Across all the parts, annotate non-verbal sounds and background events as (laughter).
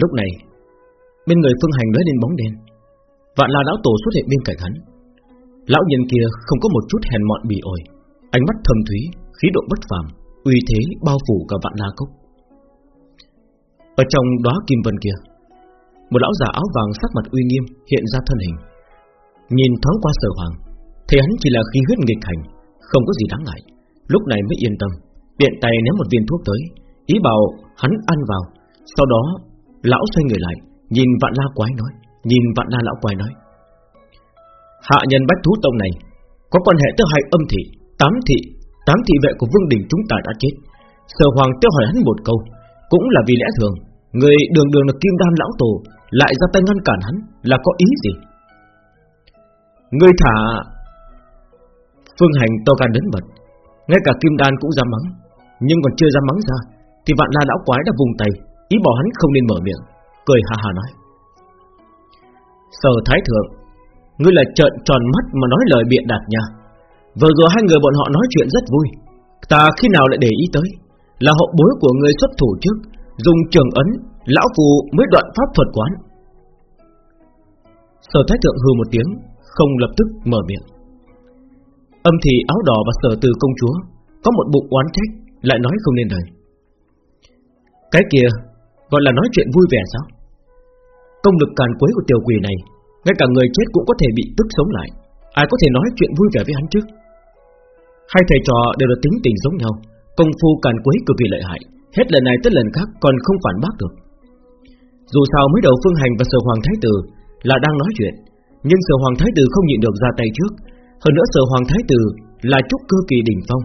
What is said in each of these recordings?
Lúc này, Bên người Phương Hành lóe lên bóng đen Vạn La lão tổ xuất hiện bên cạnh hắn. Lão nhân kia không có một chút hèn mọn bỉ ổi, Ánh mắt thâm thúy, Khí độ bất phàm, Uy thế bao phủ cả vạn la cốc. Ở trong đó kim vân kia, Một lão già áo vàng sắc mặt uy nghiêm Hiện ra thân hình. Nhìn thoáng qua sở hoàng, Thấy hắn chỉ là khí huyết nghịch hành, Không có gì đáng ngại. Lúc này mới yên tâm, Tiện tay ném một viên thuốc tới, Ý bảo hắn ăn vào, Sau đó lão xoay người lại, Nhìn vạn la quái nói, Nhìn vạn la lão quái nói. Hạ nhân bách thú tông này, Có quan hệ tới hai âm thị, Tám thị Tám thị vệ của vương đình chúng ta đã chết. Sở hoàng tiêu hỏi hắn một câu, Cũng là vì lẽ thường, Người đường đường là kim đan lão tổ, Lại ra tay ngăn cản hắn, Là có ý gì? Người thả Phương hành to gan đến bật Ngay cả kim đan cũng dám mắng, Nhưng còn chưa dám mắng ra, Thì vạn la lão quái đã vùng tay Ý bảo hắn không nên mở miệng, Cười hà hà nói. Sở thái thượng, Ngươi là trợn tròn mắt mà nói lời biện đạt nha. Vừa rồi hai người bọn họ nói chuyện rất vui. Ta khi nào lại để ý tới, Là hậu bối của ngươi xuất thủ trước, Dùng trường ấn, Lão phù mới đoạn pháp thuật quán. Sở thái thượng hừ một tiếng, Không lập tức mở miệng. Âm thì áo đỏ và sở từ công chúa, Có một bụng oán trách, Lại nói không nên lời. Cái kia gọi là nói chuyện vui vẻ sao? Công lực càn quấy của tiểu quỷ này, Ngay cả người chết cũng có thể bị tức sống lại. Ai có thể nói chuyện vui vẻ với hắn chứ? Hai thầy trò đều là tính tình giống nhau, Công phu càn quấy cực kỳ lợi hại. Hết lần này tới lần khác còn không phản bác được. Dù sao mới đầu Phương Hành và Sở Hoàng Thái Tử Là đang nói chuyện, Nhưng Sở Hoàng Thái Tử không nhịn được ra tay trước. Hơn nữa Sở Hoàng Thái Tử Là trúc cơ kỳ đỉnh phong,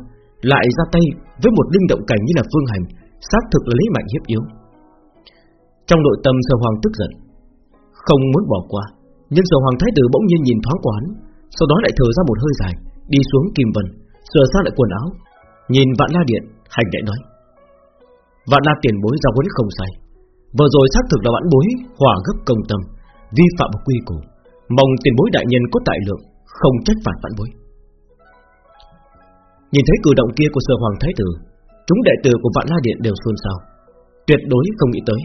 Lại ra tay với một linh động cảnh như là Phương Hành, Xác thực là lấy mạnh hiếp yếu. Trong nội tâm Sở Hoàng tức giận. Không muốn bỏ qua, Nhưng Sở Hoàng Thái Tử bỗng nhiên nhìn thoáng quán Sau đó lại thở ra một hơi dài, Đi xuống Kim Vân, Sửa sang lại quần áo. Nhìn Vạn La Điện, Hành đại nói, Vạn La tiền bối giao huấn không sai. Vừa rồi xác thực là vãn bối Hỏa gấp công tâm, Vi phạm quy củ. Mong tiền bối đại nhân có tại lượng, Không trách phạt vãn bối. Nhìn thấy cử động kia của sở hoàng thái tử, Chúng đệ tử của Vạn La Điện đều xôn xao. Tuyệt đối không nghĩ tới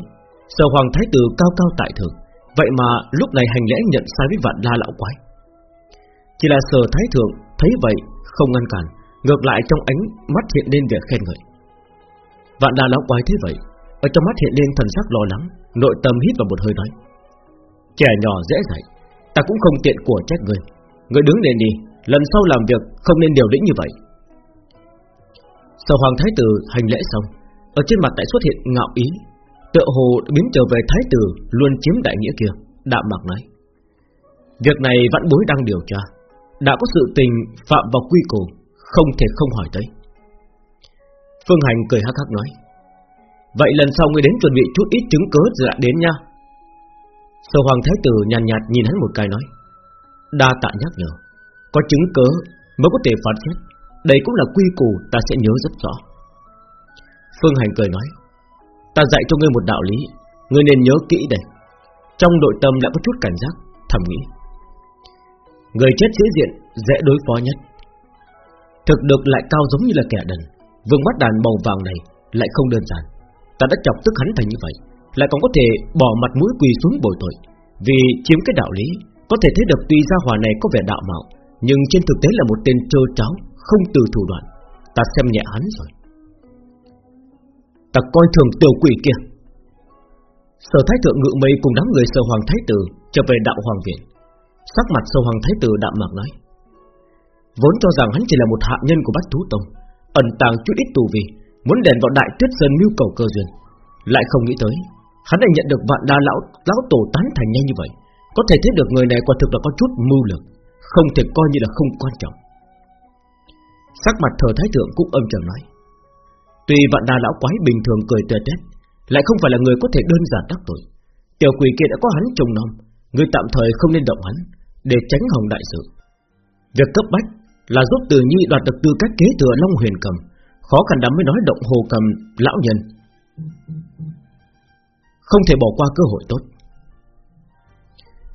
Sở hoàng thái tử cao cao tại thượng. Vậy mà lúc này hành lễ nhận sai với Vạn La lão quái. Chỉ là sở thái thượng Thấy vậy không ngăn cản, Ngược lại trong ánh mắt hiện lên vẻ khen ngợi. Vạn la lão quái thế vậy, Ở trong mắt hiện lên thần sắc lo lắng, Nội tâm hít vào một hơi nói, Trẻ nhỏ dễ dạy, Ta cũng không tiện của trách người Người đứng lên đi, Lần sau làm việc không nên điều lĩnh như vậy. Sở hoàng thái tử hành lễ xong, Ở trên mặt lại xuất hiện ngạo ý Tựa hồ biến trở về thái tử Luôn chiếm đại nghĩa kia Đạm mạc nói. Việc này vẫn bối đang điều tra. Đã có sự tình phạm vào quy củ Không thể không hỏi tới. Phương Hành cười hắc hắc nói. Vậy lần sau ngươi đến chuẩn bị chút ít chứng cớ rồi lại đến nha. Sở Hoàng Thái Tử nhàn nhạt, nhạt nhìn hắn một cái nói. Đa tạ nhắc nhở. Có chứng cớ mới có thể phán xét. Đây cũng là quy củ ta sẽ nhớ rất rõ. Phương Hành cười nói. Ta dạy cho ngươi một đạo lý Ngươi nên nhớ kỹ đây. Trong nội tâm đã có chút cảnh giác Thầm nghĩ. Người chết sĩ diện dễ đối phó nhất. Thực được lại cao giống như là kẻ đần. Vương bắt đàn màu vàng này Lại không đơn giản. Ta đã chọc tức hắn thành như vậy Lại còn có thể bỏ mặt mũi quỳ xuống bồi tội. Vì chiếm cái đạo lý Có thể thấy được tuy gia hòa này có vẻ đạo mạo Nhưng trên thực tế là một tên trơ tráo, Không từ thủ đoạn. Ta xem nhẹ hắn rồi. Ta coi thường tiểu quỷ kia. Sở thái thượng ngự mây cùng đám người sở hoàng thái tử Trở về đạo hoàng viện. Sắc mặt sở hoàng thái tử đạm mạc nói, Vốn cho rằng hắn chỉ là một hạ nhân của bát thú tông, Ẩn tàng chút ít tù vì, Muốn đèn vào đại tuyết sơn mưu cầu cơ duyên. Lại không nghĩ tới, Hắn lại nhận được vạn đa lão lão tổ tán thành nhanh như vậy, Có thể thấy được người này quả thực là có chút mưu lực Không thể coi như là không quan trọng. Sắc mặt thờ thái thượng cũng âm trầm nói Tuy vạn đa lão quái bình thường cười tươi tết Lại không phải là người có thể đơn giản đắc tội. Tiểu quỷ kia đã có hắn trông nom Người tạm thời không nên động hắn Để tránh hồng đại sự. Việc cấp bách là giúp Từ Nhi đoạt được tư cách kế thừa Long Huyền Cầm Khó khăn lắm mới nói động Hồ Cầm lão nhân. Không thể bỏ qua cơ hội tốt.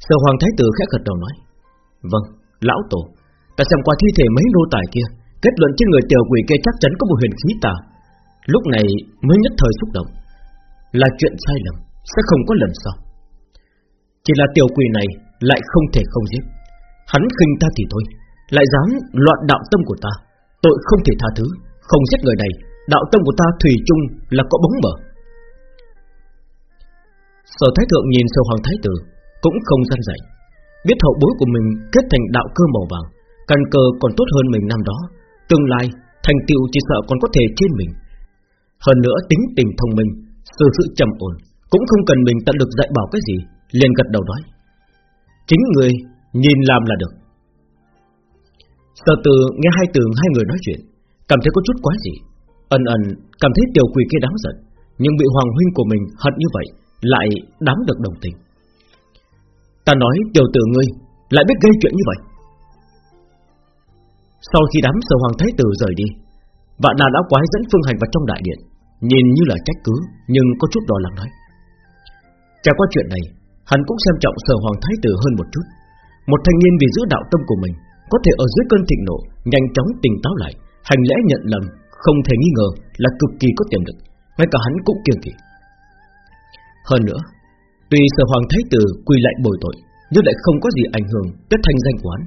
Sở Hoàng Thái Tử khẽ gật đầu nói Vâng, lão tổ Ta xem qua thi thể mấy nô tài kia Kết luận trên người tiểu quỷ kia chắc chắn có một huyền khí tà Lúc này mới nhất thời xúc động. Là chuyện sai lầm, Sẽ không có lần sau. Chỉ là tiểu quỷ này Lại không thể không giết. Hắn khinh ta thì thôi, Lại dám loạn đạo tâm của ta. Tội không thể tha thứ, Không giết người này, Đạo tâm của ta thủy chung là có bóng mở Sở Thái Thượng nhìn sâu Hoàng Thái Tử, Cũng không gian dạy. Biết hậu bối của mình kết thành đạo cơ màu vàng, Căn cơ còn tốt hơn mình năm đó. Tương lai, thành tựu chỉ sợ còn có thể trên mình. Hơn nữa tính tình thông minh Sự sự trầm ổn, Cũng không cần mình tận lực dạy bảo cái gì, liền gật đầu nói. Chính người nhìn làm là được. Sở từ nghe hai từ hai người nói chuyện, Cảm thấy có chút quá gì Ẩn ẩn cảm thấy tiểu quỷ kia đáng giận, Nhưng bị hoàng huynh của mình hận như vậy, Lại đáng được đồng tình. Ta nói, tiểu tử ngươi, Lại biết gây chuyện như vậy. Sau khi đám sở hoàng thái tử rời đi Vạn đà lão quái dẫn phương hành vào trong đại điện, Nhìn như là trách cứ, Nhưng có chút đỏ lắng nói. Trải qua chuyện này, Hắn cũng xem trọng sở hoàng thái tử hơn một chút. Một thanh niên vì giữ đạo tâm của mình, Có thể ở dưới cơn thịnh nộ, Nhanh chóng tỉnh táo lại, Hành lẽ nhận lầm, Không thể nghi ngờ là cực kỳ có tiềm lực, Ngay cả hắn cũng kiêng kỵ. Hơn nữa, Tuy sở hoàng thái tử quy lại bồi tội, Nhưng lại không có gì ảnh hưởng tới thanh danh quán,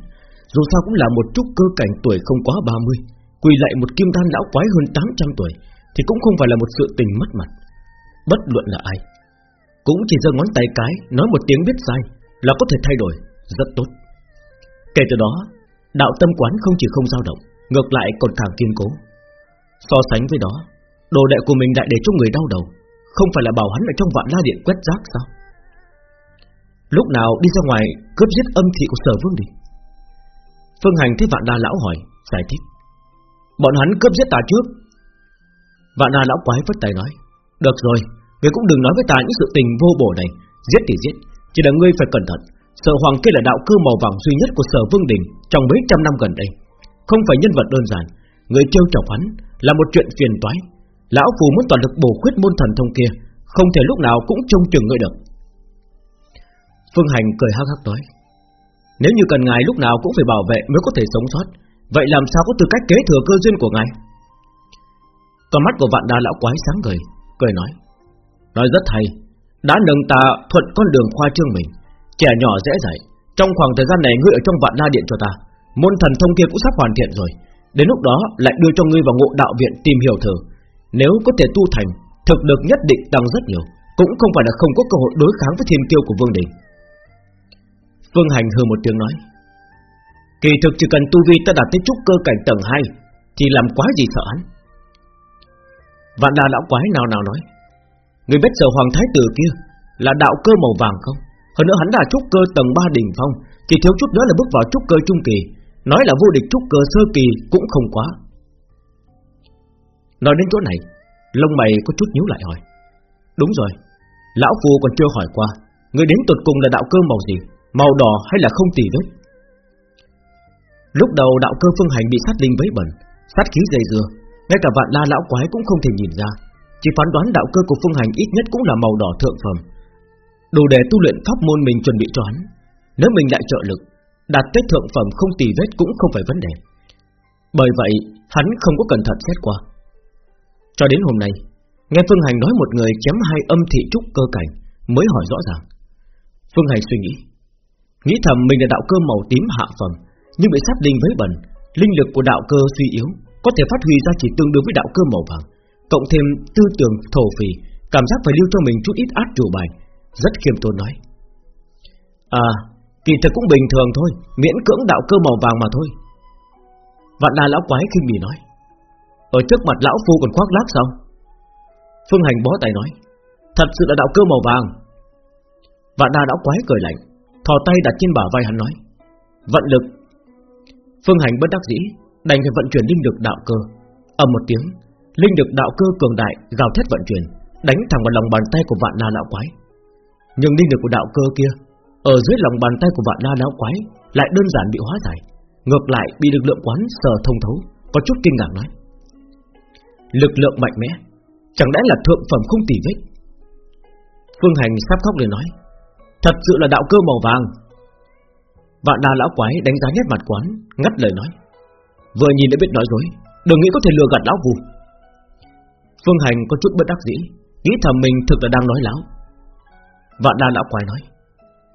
Dù sao cũng là một chút cơ cảnh tuổi không quá 30 quỳ lại một kim đan lão quái hơn 800 tuổi Thì cũng không phải là một sự tình mất mặt. Bất luận là ai, Cũng chỉ giơ ngón tay cái, Nói một tiếng biết sai Là có thể thay đổi, Rất tốt. Kể từ đó, Đạo tâm quán không chỉ không dao động, Ngược lại còn càng kiên cố. So sánh với đó, Đồ đệ của mình đại để cho người đau đầu, Không phải là bảo hắn ở trong vạn la điện quét rác sao? Lúc nào đi ra ngoài cướp giết âm thị của sở vương đi. Phương Hành thấy vạn đa lão hỏi, Giải thích. Bọn hắn cướp giết ta trước. Vạn đa lão quái vất tay nói Được rồi, ngươi cũng đừng nói với ta những sự tình vô bổ này Giết thì giết Chỉ là ngươi phải cẩn thận. Sở hoàng kia là đạo cơ màu vàng duy nhất của sở vương đình Trong mấy trăm năm gần đây Không phải nhân vật đơn giản. Người trêu chọc hắn là một chuyện phiền toái. Lão phù muốn toàn lực bổ khuyết môn thần thông kia Không thể lúc nào cũng trông chừng ngươi được. Phương Hành cười hắc hắc nói Nếu như cần ngài lúc nào cũng phải bảo vệ mới có thể sống sót Vậy làm sao có tư cách kế thừa cơ duyên của ngài? Con mắt của vạn đa lão quái sáng ngời, Cười nói. Nói rất hay, Đã nâng ta thuận con đường khoa trương mình, Trẻ nhỏ dễ dạy. Trong khoảng thời gian này ngươi ở trong vạn la điện cho ta, Môn thần thông kia cũng sắp hoàn thiện rồi. Đến lúc đó lại đưa cho ngươi vào ngộ đạo viện tìm hiểu thử. Nếu có thể tu thành, Thực được nhất định tăng rất nhiều, Cũng không phải là không có cơ hội đối kháng với thiên kiêu của Vương Đình. Phương Hành hừ một tiếng nói. Kỳ thực chỉ cần tu vi ta đạt tới trúc cơ cảnh tầng 2 Thì làm quá gì sợ hắn? Vạn đà lão quái nào nào nói, Người biết giờ hoàng thái tử kia Là đạo cơ màu vàng không? Hơn nữa hắn đã trúc cơ tầng 3 đỉnh phong, Chỉ thiếu chút nữa là bước vào trúc cơ trung kỳ, Nói là vô địch trúc cơ sơ kỳ cũng không quá. Nói đến chỗ này, Lông mày có chút nhíu lại hỏi, Đúng rồi, Lão Phu còn chưa hỏi qua, Người đến tuột cùng là đạo cơ màu gì, Màu đỏ hay là không tỉ vết Lúc đầu đạo cơ phương hành bị sát linh vấy bẩn, Sát khí dày dưa, Ngay cả vạn la lão quái cũng không thể nhìn ra. Chỉ phán đoán đạo cơ của phương hành ít nhất cũng là màu đỏ thượng phẩm. Đủ để tu luyện pháp môn mình chuẩn bị cho hắn. Nếu mình lại trợ lực, Đạt tới thượng phẩm không tì vết cũng không phải vấn đề. Bởi vậy, Hắn không có cẩn thận xét qua. Cho đến hôm nay, Nghe Phương Hành nói một người chém hai âm thị trúc cơ cảnh Mới hỏi rõ ràng. Phương Hành suy nghĩ Nghĩ thầm mình là đạo cơ màu tím hạ phẩm nhưng bị sát đinh với bẩn Linh lực của đạo cơ suy yếu Có thể phát huy ra chỉ tương đương với đạo cơ màu vàng, Cộng thêm tư tưởng thổ phì Cảm giác phải lưu cho mình chút ít át chủ bài. Rất khiêm tốn nói. À Kỳ thực cũng bình thường thôi, Miễn cưỡng đạo cơ màu vàng mà thôi. Vạn đà lão quái khinh bỉ nói. Ở trước mặt lão phu còn khoác lác sao? Phương hành bó tay nói. Thật sự là đạo cơ màu vàng. Vạn đà lão quái cười lạnh, Thò tay đặt trên bả vai hắn nói. Vận lực Phương hành bất đắc dĩ, Đành phải vận chuyển linh lực đạo cơ. Ầm một tiếng, Linh lực đạo cơ cường đại, gào thét vận chuyển, Đánh thẳng vào lòng bàn tay của vạn la lão quái. Nhưng linh lực của đạo cơ kia, Ở dưới lòng bàn tay của vạn la lão quái Lại đơn giản bị hóa giải, Ngược lại bị lực lượng quán sờ thông thấu, Có chút kinh ngạc nói. Lực lượng mạnh mẽ, Chẳng lẽ là thượng phẩm không tỉ vết? Phương Hành sắp khóc để nói, Thật sự là đạo cơ màu vàng Vạn đà lão quái đánh giá nét mặt quán, Ngắt lời nói. Vừa nhìn đã biết nói dối, Đừng nghĩ có thể lừa gạt lão vù. Phương Hành có chút bất đắc dĩ, Nghĩ thầm mình thực là đang nói láo. Vạn đa lão quái nói,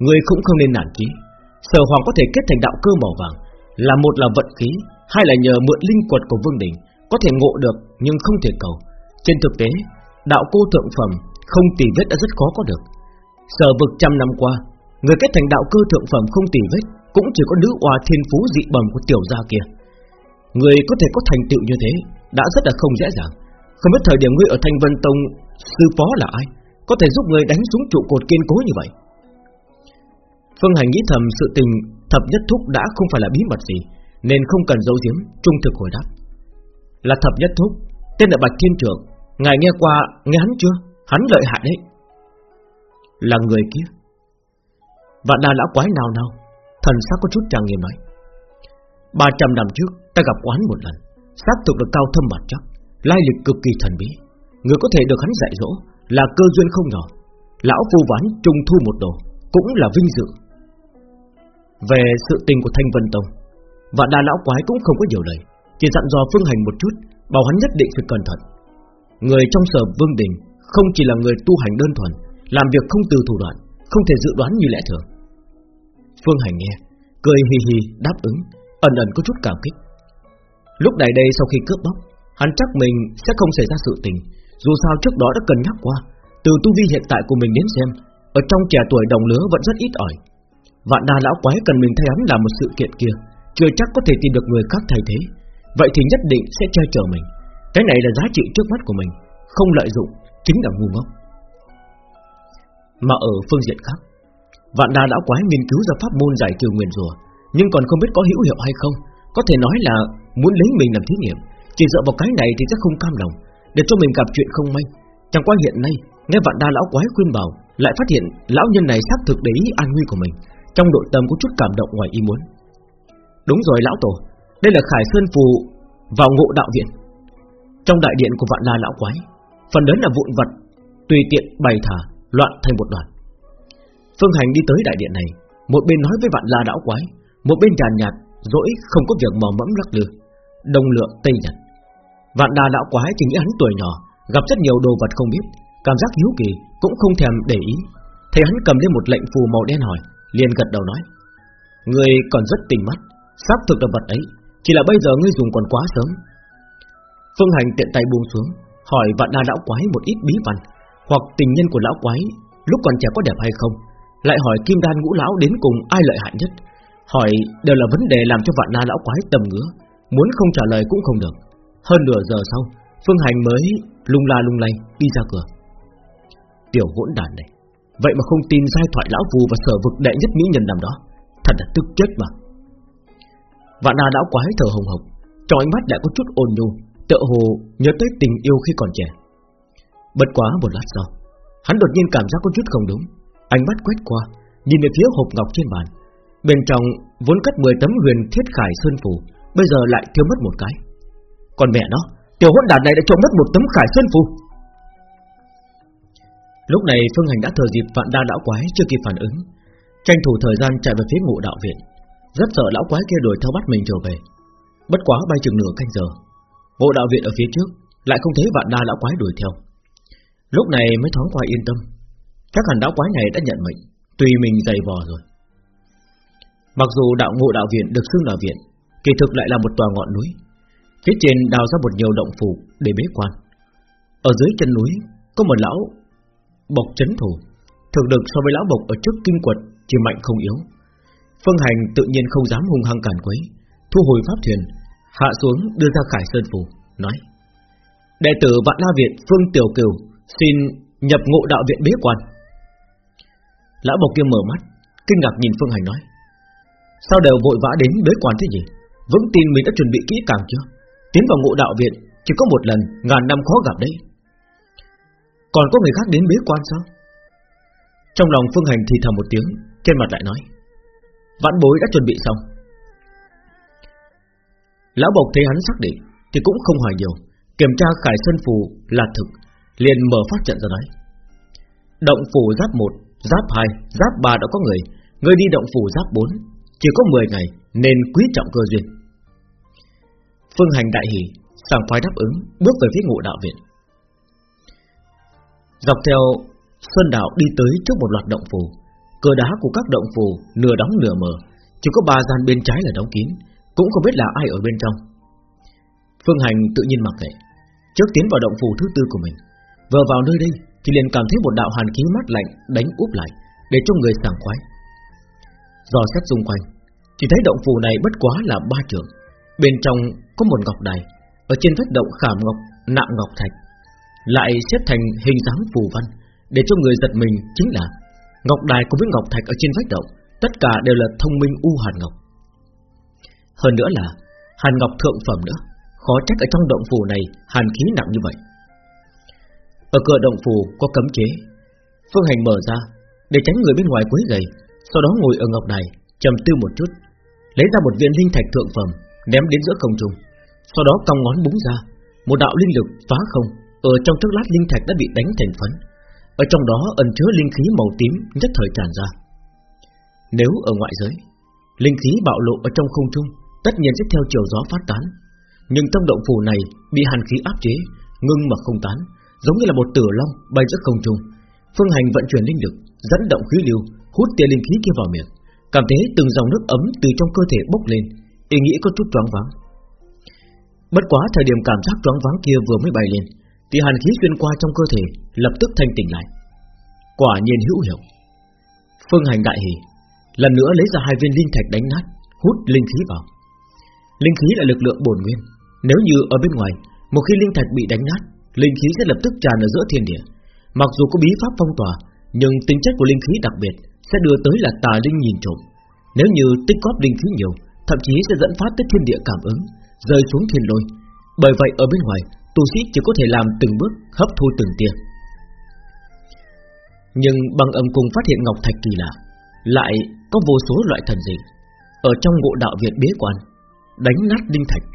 Người cũng không nên nản chí. Sở hoàng có thể kết thành đạo cơ màu vàng, Là một là vận khí, Hai là nhờ mượn linh quật của vương đỉnh Có thể ngộ được nhưng không thể cầu. Trên thực tế, Đạo cô thượng phẩm không tỉ vết đã rất khó có được. Sở vực trăm năm qua, Người kết thành đạo cơ thượng phẩm không tỉ vết cũng chỉ có nữ oa thiên phú dị bẩm của tiểu gia kia. Người có thể có thành tựu như thế Đã rất là không dễ dàng. Không biết thời điểm ngươi ở Thanh Vân Tông, Sư phó là ai? Có thể giúp người đánh xuống trụ cột kiên cố như vậy. Phương Hành nghĩ thầm, sự tình Thập nhất thúc đã không phải là bí mật gì, Nên không cần giấu giếm, Trung thực hồi đáp. Là thập nhất thúc, Tên là Bạch Thiên Trưởng, Ngài nghe qua, nghe hắn chưa? Hắn lợi hại đấy. Là người kia. Vạn đà lão quái nào nào Thần sắc có chút trang nghiêm nói 300 năm trước, ta gặp quán một lần. Sát thực được cao thâm mặt chắc Lai lịch cực kỳ thần bí. Người có thể được hắn dạy dỗ Là cơ duyên không nhỏ. Lão phu ván trung thu một đồ, Cũng là vinh dự. Về sự tình của Thanh Vân Tông Vạn đa lão quái cũng không có nhiều lời, Chỉ dặn dò phương hành một chút, Bảo hắn nhất định phải cẩn thận. Người trong sở vương đình Không chỉ là người tu hành đơn thuần, Làm việc không từ thủ đoạn, Không thể dự đoán như lẽ thường. Phương Hành nghe, Cười hì hì đáp ứng, Ẩn ẩn có chút cảm kích. Lúc này đây sau khi cướp bóc, Hắn chắc mình sẽ không xảy ra sự tình, Dù sao trước đó đã cần nhắc qua, Từ tu vi hiện tại của mình đến xem, Ở trong trẻ tuổi đồng lứa vẫn rất ít ỏi. Vạn đa lão quái cần mình thay hắn làm một sự kiện kia, Chưa chắc có thể tìm được người khác thay thế. Vậy thì nhất định sẽ che chở mình. Cái này là giá trị trước mắt của mình, Không lợi dụng, chính là ngu ngốc. Mà ở phương diện khác Vạn đa lão quái nghiên cứu ra pháp môn giải trừ nguyền rùa Nhưng còn không biết có hữu hiệu hay không. Có thể nói là muốn lấy mình làm thí nghiệm, Chỉ dựa vào cái này thì chắc không cam lòng, Để cho mình gặp chuyện không may. Chẳng qua hiện nay, Nghe vạn đa lão quái khuyên bảo, Lại phát hiện lão nhân này xác thực để ý an nguy của mình, Trong nội tâm có chút cảm động ngoài ý muốn. Đúng rồi lão tổ, Đây là Khải Sơn Phù vào ngộ đạo viện. Trong đại điện của vạn đa lão quái, Phần lớn là vụn vật Tùy tiện bày thả, Loạn thành một đoàn Phương Hành đi tới đại điện này Một bên nói với vạn la lão quái Một bên nhàn nhạt, dỗi không có việc mò mẫm lắc lư. Đông lượng Tây Nhật. Vạn đà lão quái chỉ nghĩ hắn tuổi nhỏ Gặp rất nhiều đồ vật không biết Cảm giác hiếu kỳ cũng không thèm để ý. Thấy hắn cầm lên một lệnh phù màu đen hỏi liền gật đầu nói Người còn rất tình mắt sắp thực được vật ấy Chỉ là bây giờ ngươi dùng còn quá sớm. Phương Hành tiện tay buông xuống Hỏi vạn đà lão quái một ít bí văn Hoặc tình nhân của lão quái Lúc còn trẻ có đẹp hay không lại hỏi kim đan ngũ lão đến cùng ai lợi hại nhất? Hỏi đều là vấn đề làm cho vạn na lão quái tầm ngứa, Muốn không trả lời cũng không được. Hơn nửa giờ sau, Phương Hành mới lung la lung lay đi ra cửa. Tiểu hỗn đàn này, Vậy mà không tin giai thoại lão phù và sở vực đệ nhất mỹ nhân nằm đó. Thật là tức chết mà. Vạn na lão quái thở hồng hộc, Trong ánh mắt đã có chút ôn nhu, Tựa hồ nhớ tới tình yêu khi còn trẻ. Bất quá một lát sau, Hắn đột nhiên cảm giác có chút không đúng. Ánh mắt quét qua, Nhìn về phía hộp ngọc trên bàn. Bên trong vốn cất 10 tấm huyền thiết khải sơn phù, Bây giờ lại thiếu mất một cái. Còn mẹ nó, Tiểu hỗn đản này đã trộm mất một tấm khải sơn phù. Lúc này Phương Hành đã thờ dịp vạn đa lão quái chưa kịp phản ứng. Tranh thủ thời gian chạy về phía ngộ đạo viện. Rất sợ lão quái kia đuổi theo bắt mình trở về. Bất quá bay chừng nửa canh giờ, Ngộ đạo viện ở phía trước Lại không thấy vạn đa lão quái đuổi theo. Lúc này mới thoáng qua yên tâm. Chắc hẳn đạo quái này đã nhận mệnh. Tùy mình dày vò rồi. Mặc dù đạo ngộ đạo viện được xưng là viện, Kỳ thực lại là một tòa ngọn núi. Phía trên đào ra một nhiều động phủ Để bế quan. Ở dưới chân núi, có một lão Bộc chấn thủ. Thực lực so với lão bộc ở trước kinh quật Chỉ mạnh không yếu. Phương hành tự nhiên không dám hung hăng cản quấy, Thu hồi pháp thuyền, Hạ xuống đưa ra khải sơn phủ, Nói, Đệ tử vạn la viện Phương Tiểu Kiều Xin nhập ngộ đạo viện bế quan. Lão bộc kia mở mắt, Kinh ngạc nhìn Phương Hành nói, Sao đều vội vã đến bế quan thế gì Vững tin mình đã chuẩn bị kỹ càng chưa? Tiến vào ngộ đạo viện, Chỉ có một lần, ngàn năm khó gặp đấy. Còn có người khác đến bế quan sao? Trong lòng Phương Hành thì thầm một tiếng, Trên mặt lại nói, Vãn bối đã chuẩn bị xong. Lão Bộc thấy hắn xác định Thì cũng không hỏi nhiều, Kiểm tra khải sơn phù là thực, Liền mở phát trận ra nói, Động phù giáp 1 Giáp 2, giáp 3 đã có người. Người đi động phủ giáp 4 Chỉ có 10 ngày nên quý trọng cơ duyên. Phương hành đại hỷ Sàng phái đáp ứng Bước về phía ngộ đạo viện. Dọc theo Sơn Đạo đi tới trước một loạt động phủ, Cửa đá của các động phủ nửa đóng nửa mở. Chỉ có ba gian bên trái là đóng kín. Cũng không biết là ai ở bên trong. Phương Hành tự nhiên mặc kệ. Trước tiến vào động phủ thứ tư của mình. Vừa vào nơi đây thì liền cảm thấy một đạo hàn khí mát lạnh đánh úp lại, Để cho người sảng khoái. Dò xét xung quanh, Chỉ thấy động phủ này bất quá là ba trường. Bên trong có một ngọc đài, Ở trên vách động khảm ngọc, nạm ngọc thạch. Lại xếp thành hình dáng phù văn, Để cho người giật mình chính là Ngọc đài cùng với ngọc thạch ở trên vách động, Tất cả đều là thông minh u hàn ngọc. Hơn nữa là Hàn ngọc thượng phẩm nữa, Khó trách ở trong động phủ này Hàn khí nặng như vậy. Ở cửa động phủ có cấm chế. Phương hành mở ra, Để tránh người bên ngoài quấy rầy, Sau đó ngồi ở ngọc đài, trầm tư một chút, Lấy ra một viên linh thạch thượng phẩm, Ném đến giữa không trung. Sau đó cong ngón búng ra, Một đạo linh lực phá không, Ở trong chốc lát linh thạch đã bị đánh thành phấn. Ở trong đó ẩn chứa linh khí màu tím Nhất thời tràn ra. Nếu ở ngoại giới, Linh khí bạo lộ ở trong không trung Tất nhiên sẽ theo chiều gió phát tán, Nhưng trong động phủ này bị hàn khí áp chế, Ngưng mà không tán. Giống như là một tử long bay giữa không trung. Phương hành vận chuyển linh lực, Dẫn động khí lưu, Hút tia linh khí kia vào miệng. Cảm thấy từng dòng nước ấm từ trong cơ thể bốc lên, Ý nghĩ có chút choáng váng. Bất quá thời điểm cảm giác choáng váng kia vừa mới bay lên, Thì hàn khí xuyên qua trong cơ thể Lập tức thanh tỉnh lại. Quả nhiên hữu hiệu. Phương hành đại hỉ, Lần nữa lấy ra hai viên linh thạch đánh nát, Hút linh khí vào. Linh khí là lực lượng bổn nguyên, Nếu như ở bên ngoài, Một khi linh thạch bị đánh nát Linh khí sẽ lập tức tràn ở giữa thiên địa. Mặc dù có bí pháp phong tỏa, Nhưng tính chất của linh khí đặc biệt Sẽ đưa tới là tà linh nhìn trộm. Nếu như tích góp linh khí nhiều, Thậm chí sẽ dẫn phát tới thiên địa cảm ứng, Rơi xuống thiên lôi. Bởi vậy, ở bên ngoài, Tu sĩ chỉ có thể làm từng bước hấp thu từng tia. Nhưng bằng âm cùng phát hiện Ngọc Thạch kỳ lạ, Lại có vô số loại thần dị. Ở trong ngộ đạo viện bế quan, Đánh nát linh thạch.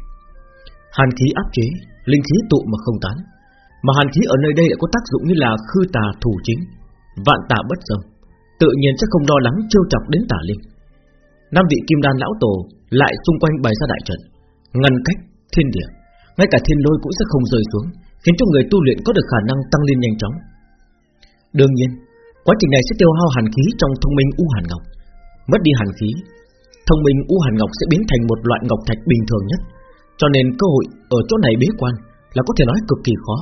Hàn khí áp chế, Linh khí tụ mà không tán. Mà hàn khí ở nơi đây lại có tác dụng như là khư tà thủ chính Vạn tà bất dâm Tự nhiên sẽ không lo lắng trêu chọc đến tà linh Năm vị kim đan lão tổ lại xung quanh bày ra đại trận, ngăn cách thiên địa, ngay cả thiên lôi cũng sẽ không rơi xuống, khiến cho người tu luyện có được khả năng tăng lên nhanh chóng. Đương nhiên, quá trình này sẽ tiêu hao hàn khí trong thông minh u hàn ngọc, mất đi hàn khí, thông minh u hàn ngọc sẽ biến thành một loại ngọc thạch bình thường nhất, cho nên cơ hội ở chỗ này bế quan là có thể nói cực kỳ khó.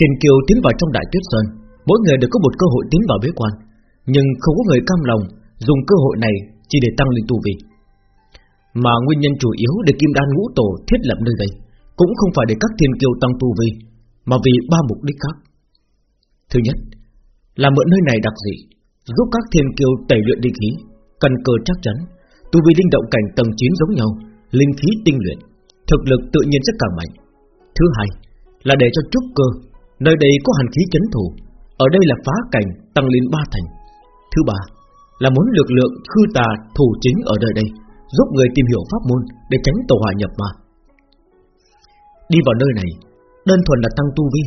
Thiên kiều tiến vào trong đại tuyết sơn, mỗi người đều có một cơ hội tiến vào bế quan, nhưng không có người cam lòng dùng cơ hội này chỉ để tăng lên tu vi. Mà nguyên nhân chủ yếu để Kim Đan Ngũ Tổ thiết lập nơi đây cũng không phải để các thiên kiều tăng tu vi, mà vì ba mục đích khác. Thứ nhất, là mượn nơi này đặc dị, giúp các thiên kiều tẩy luyện linh khí, cần cơ chắc chắn, tu vi linh động cảnh tầng 9 giống nhau, linh khí tinh luyện, thực lực tự nhiên sẽ càng mạnh. Thứ hai, là để cho trúc cơ, nơi đây có hàn khí chấn thủ, ở đây là phá cảnh tăng lên ba thành. Thứ ba, là muốn lực lượng khư tà thủ chính ở nơi đây, giúp người tìm hiểu pháp môn để tránh tổ hòa nhập mà. Đi vào nơi này, đơn thuần là tăng tu vi,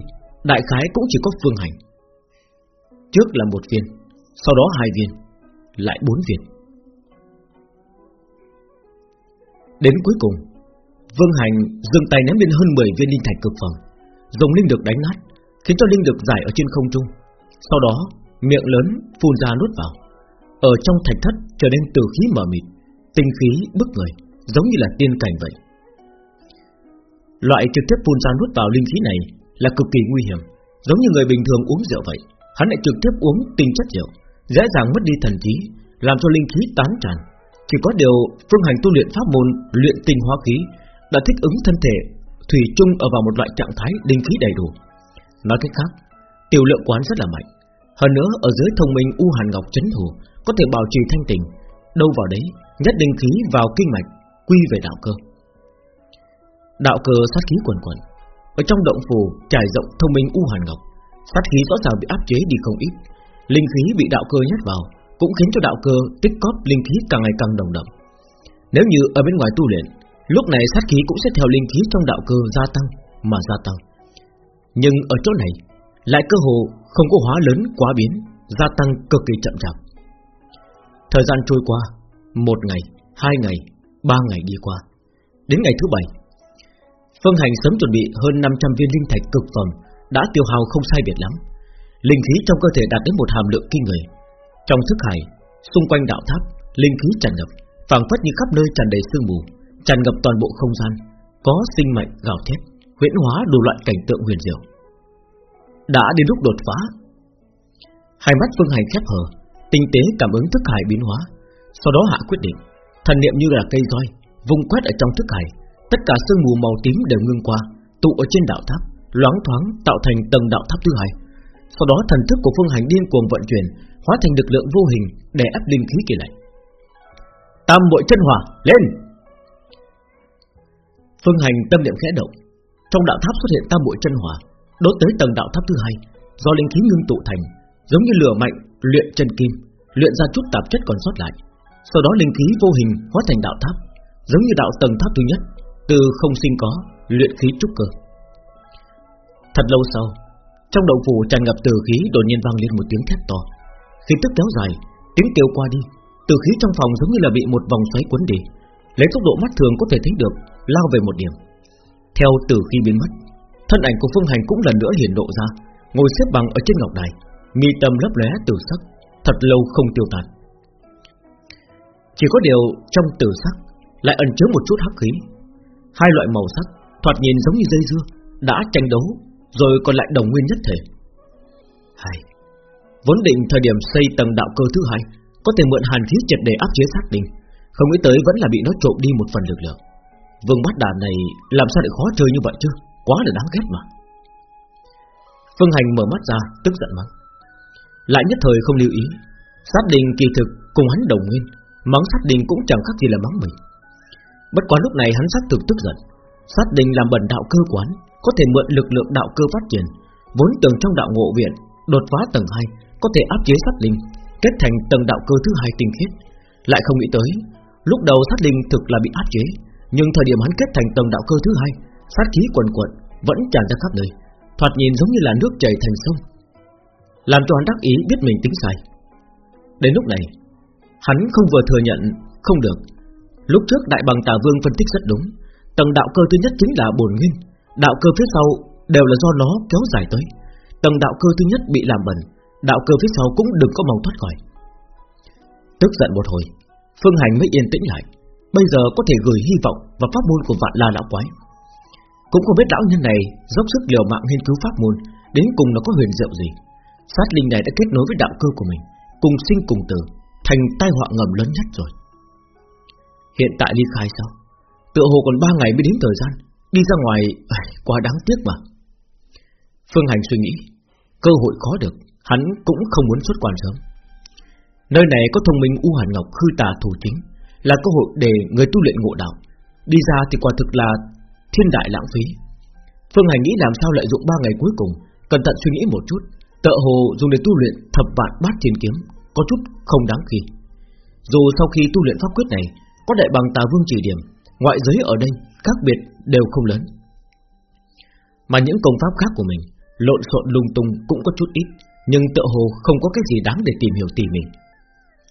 đại khái cũng chỉ có phương hành. Trước là một viên, sau đó hai viên, lại bốn viên. Đến cuối cùng, Vương Hành dừng tay ném lên hơn 10 viên linh thạch cực phẩm, dùng linh lực đánh nát, khiến cho linh lực giải ở trên không trung. Sau đó, miệng lớn phun ra nuốt vào. Ở trong thạch thất trở nên từ khí mở mịt Tinh khí bức người Giống như là tiên cảnh vậy Loại trực tiếp phun ra nuốt vào linh khí này Là cực kỳ nguy hiểm Giống như người bình thường uống rượu vậy Hắn lại trực tiếp uống tinh chất rượu Dễ dàng mất đi thần trí Làm cho linh khí tán tràn Chỉ có điều phương hành tu luyện pháp môn Luyện tinh hóa khí Đã thích ứng thân thể Thủy chung ở vào một loại trạng thái linh khí đầy đủ Nói cách khác Tiểu lượng quán rất là mạnh Hơn nữa ở dưới thông minh U Hàn Ngọc chấn thủ có thể bảo trì thanh tình, đâu vào đấy, nhất định khí vào kinh mạch, quy về đạo cơ. Đạo cơ sát khí quần quần, ở trong động phù trải rộng thông minh u hàn ngọc, sát khí rõ ràng bị áp chế đi không ít, linh khí bị đạo cơ nhét vào, cũng khiến cho đạo cơ tích cóp linh khí càng ngày càng đồng đậm. Nếu như ở bên ngoài tu luyện, lúc này sát khí cũng sẽ theo linh khí trong đạo cơ gia tăng mà gia tăng. Nhưng ở chỗ này, lại cơ hồ không có hóa lớn quá biến, gia tăng cực kỳ chậm chạp. Thời gian trôi qua Một ngày, hai ngày, ba ngày đi qua Đến ngày thứ bảy Phương Hành sớm chuẩn bị hơn 500 viên linh thạch cực phẩm Đã tiêu hao không sai biệt lắm linh khí trong cơ thể đạt đến một hàm lượng kinh người. Trong thức hải, xung quanh đạo tháp, linh khí tràn ngập, phảng phất như khắp nơi tràn đầy sương mù, tràn ngập toàn bộ không gian, có sinh mệnh gào thét, huyễn hóa đủ loại cảnh tượng huyền diệu. Đã đến lúc đột phá. Hai mắt Phương Hành khép hờ, tinh tế cảm ứng thức hải biến hóa, sau đó hạ quyết định, thần niệm như là cây roi, vùng quét ở trong thức hải, tất cả sương mù màu tím đều ngưng qua, tụ ở trên đạo tháp, loáng thoáng tạo thành tầng đạo tháp thứ hai. Sau đó thần thức của Phương Hành điên cuồng vận chuyển, hóa thành lực lượng vô hình để áp linh khí kỳ lại. Tam bội chân hỏa lên! Phương Hành tâm niệm khẽ động, trong đạo tháp xuất hiện tam bội chân hỏa, đốt tới tầng đạo tháp thứ hai, do linh khí ngưng tụ thành, giống như lửa mạnh luyện chân kim, luyện ra chút tạp chất còn sót lại. Sau đó linh khí vô hình hóa thành đạo tháp, giống như đạo tầng tháp thứ nhất, từ không sinh có, luyện khí trúc cơ. Thật lâu sau, trong động phủ tràn ngập từ khí đột nhiên vang lên một tiếng thét to. Khi tức kéo dài, tiếng kêu qua đi, từ khí trong phòng giống như là bị một vòng xoáy cuốn đi, lấy tốc độ mắt thường có thể thấy được, lao về một điểm. Theo từ khi biến mất, thân ảnh của Phương Hành cũng lần nữa hiển lộ ra, ngồi xếp bằng ở trên ngọc đài, mi tâm lấp lóe từ sắc, thật lâu không tiêu tan. Chỉ có điều trong từ sắc lại ẩn chứa một chút hắc khí, hai loại màu sắc thoạt nhìn giống như dây dưa, đã tranh đấu rồi còn lại đồng nguyên nhất thể. Hai vốn định thời điểm xây tầng đạo cơ thứ hai có thể mượn hàn khí triệt để áp chế xác đình, không nghĩ tới vẫn là bị nó trộm đi một phần lực lượng. Vương bát đà này làm sao lại khó chơi như vậy chứ? Quá là đáng ghét mà. Phương Hành mở mắt ra, tức giận mắng. Lại nhất thời không lưu ý, sát đình kỳ thực cùng hắn đồng nguyên, mắng sát đình cũng chẳng khác gì là mắng mình. Bất quá lúc này hắn sát thực tức giận, sát đình làm bẩn đạo cơ quán, có thể mượn lực lượng đạo cơ phát triển, vốn từng trong đạo ngộ viện đột phá tầng 2 có thể áp chế sát linh, kết thành tầng đạo cơ thứ hai tinh khiết, lại không nghĩ tới, lúc đầu sát linh thực là bị áp chế, nhưng thời điểm hắn kết thành tầng đạo cơ thứ hai, sát khí quần quận vẫn tràn ra khắp nơi, thoạt nhìn giống như là nước chảy thành sông, làm cho hắn đắc ý biết mình tính sai. Đến lúc này, hắn không vừa thừa nhận không được. Lúc trước đại bằng tà vương phân tích rất đúng, tầng đạo cơ thứ nhất chính là bổn nguyên, đạo cơ phía sau đều là do nó kéo dài tới. Tầng đạo cơ thứ nhất bị làm bẩn, đạo cơ phía sau cũng đừng có mong thoát khỏi. Tức giận một hồi, Phương Hành mới yên tĩnh lại. Bây giờ có thể gửi hy vọng vào pháp môn của vạn la lão quái. Cũng không biết lão nhân này dốc sức liều mạng nghiên cứu pháp môn, đến cùng nó có huyền diệu gì. Sát linh này đã kết nối với đạo cơ của mình, cùng sinh cùng tử, thành tai họa ngầm lớn nhất rồi. Hiện tại ly khai sao? Tựa hồ còn 3 ngày mới đến thời gian, đi ra ngoài quá đáng tiếc mà. Phương Hành suy nghĩ, cơ hội khó được, hắn cũng không muốn xuất quan sớm. Nơi này có thông minh U Hàn Ngọc khư tà thủ chính, là cơ hội để người tu luyện ngộ đạo. Đi ra thì quả thực là thiên đại lãng phí. Phương Hành nghĩ làm sao lợi dụng 3 ngày cuối cùng, cẩn thận suy nghĩ một chút, tợ hồ dùng để tu luyện thập vạn bát thiên kiếm, có chút không đáng khi. Dù sau khi tu luyện pháp quyết này, có đại bằng tà vương chỉ điểm, ngoại giới ở đây khác biệt đều không lớn. Mà những công pháp khác của mình, lộn xộn lung tung cũng có chút ít, nhưng tựa hồ không có cái gì đáng để tìm hiểu tỉ mỉ.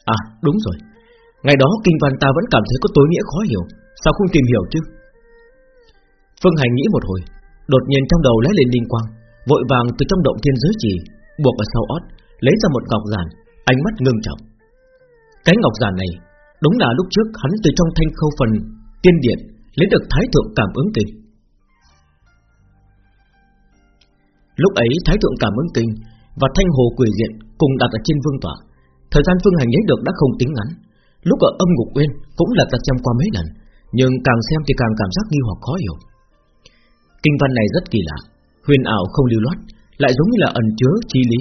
À, đúng rồi. Ngày đó kinh văn ta vẫn cảm thấy có tối nghĩa khó hiểu, sao không tìm hiểu chứ? Phương Hành nghĩ một hồi, đột nhiên trong đầu lấy lên linh quang, vội vàng từ trong động thiên giới chỉ buộc ở sau ót, lấy ra một ngọc giản, ánh mắt ngưng trọng. Cái ngọc giản này, đúng là lúc trước hắn từ trong thanh khâu phần tiên điện lấy được thái thượng cảm ứng kinh. Lúc ấy thái thượng cảm ứng kinh và thanh hồ quỷ diện cùng đặt ở trên vương tỏa Thời gian phương hành nhớ được đã không tính ngắn. Lúc ở âm ngục uyên cũng là ta xem qua mấy lần, nhưng càng xem thì càng cảm giác nghi hoặc khó hiểu. Kinh văn này rất kỳ lạ, huyền ảo không lưu loát, lại giống như là ẩn chứa chi lý.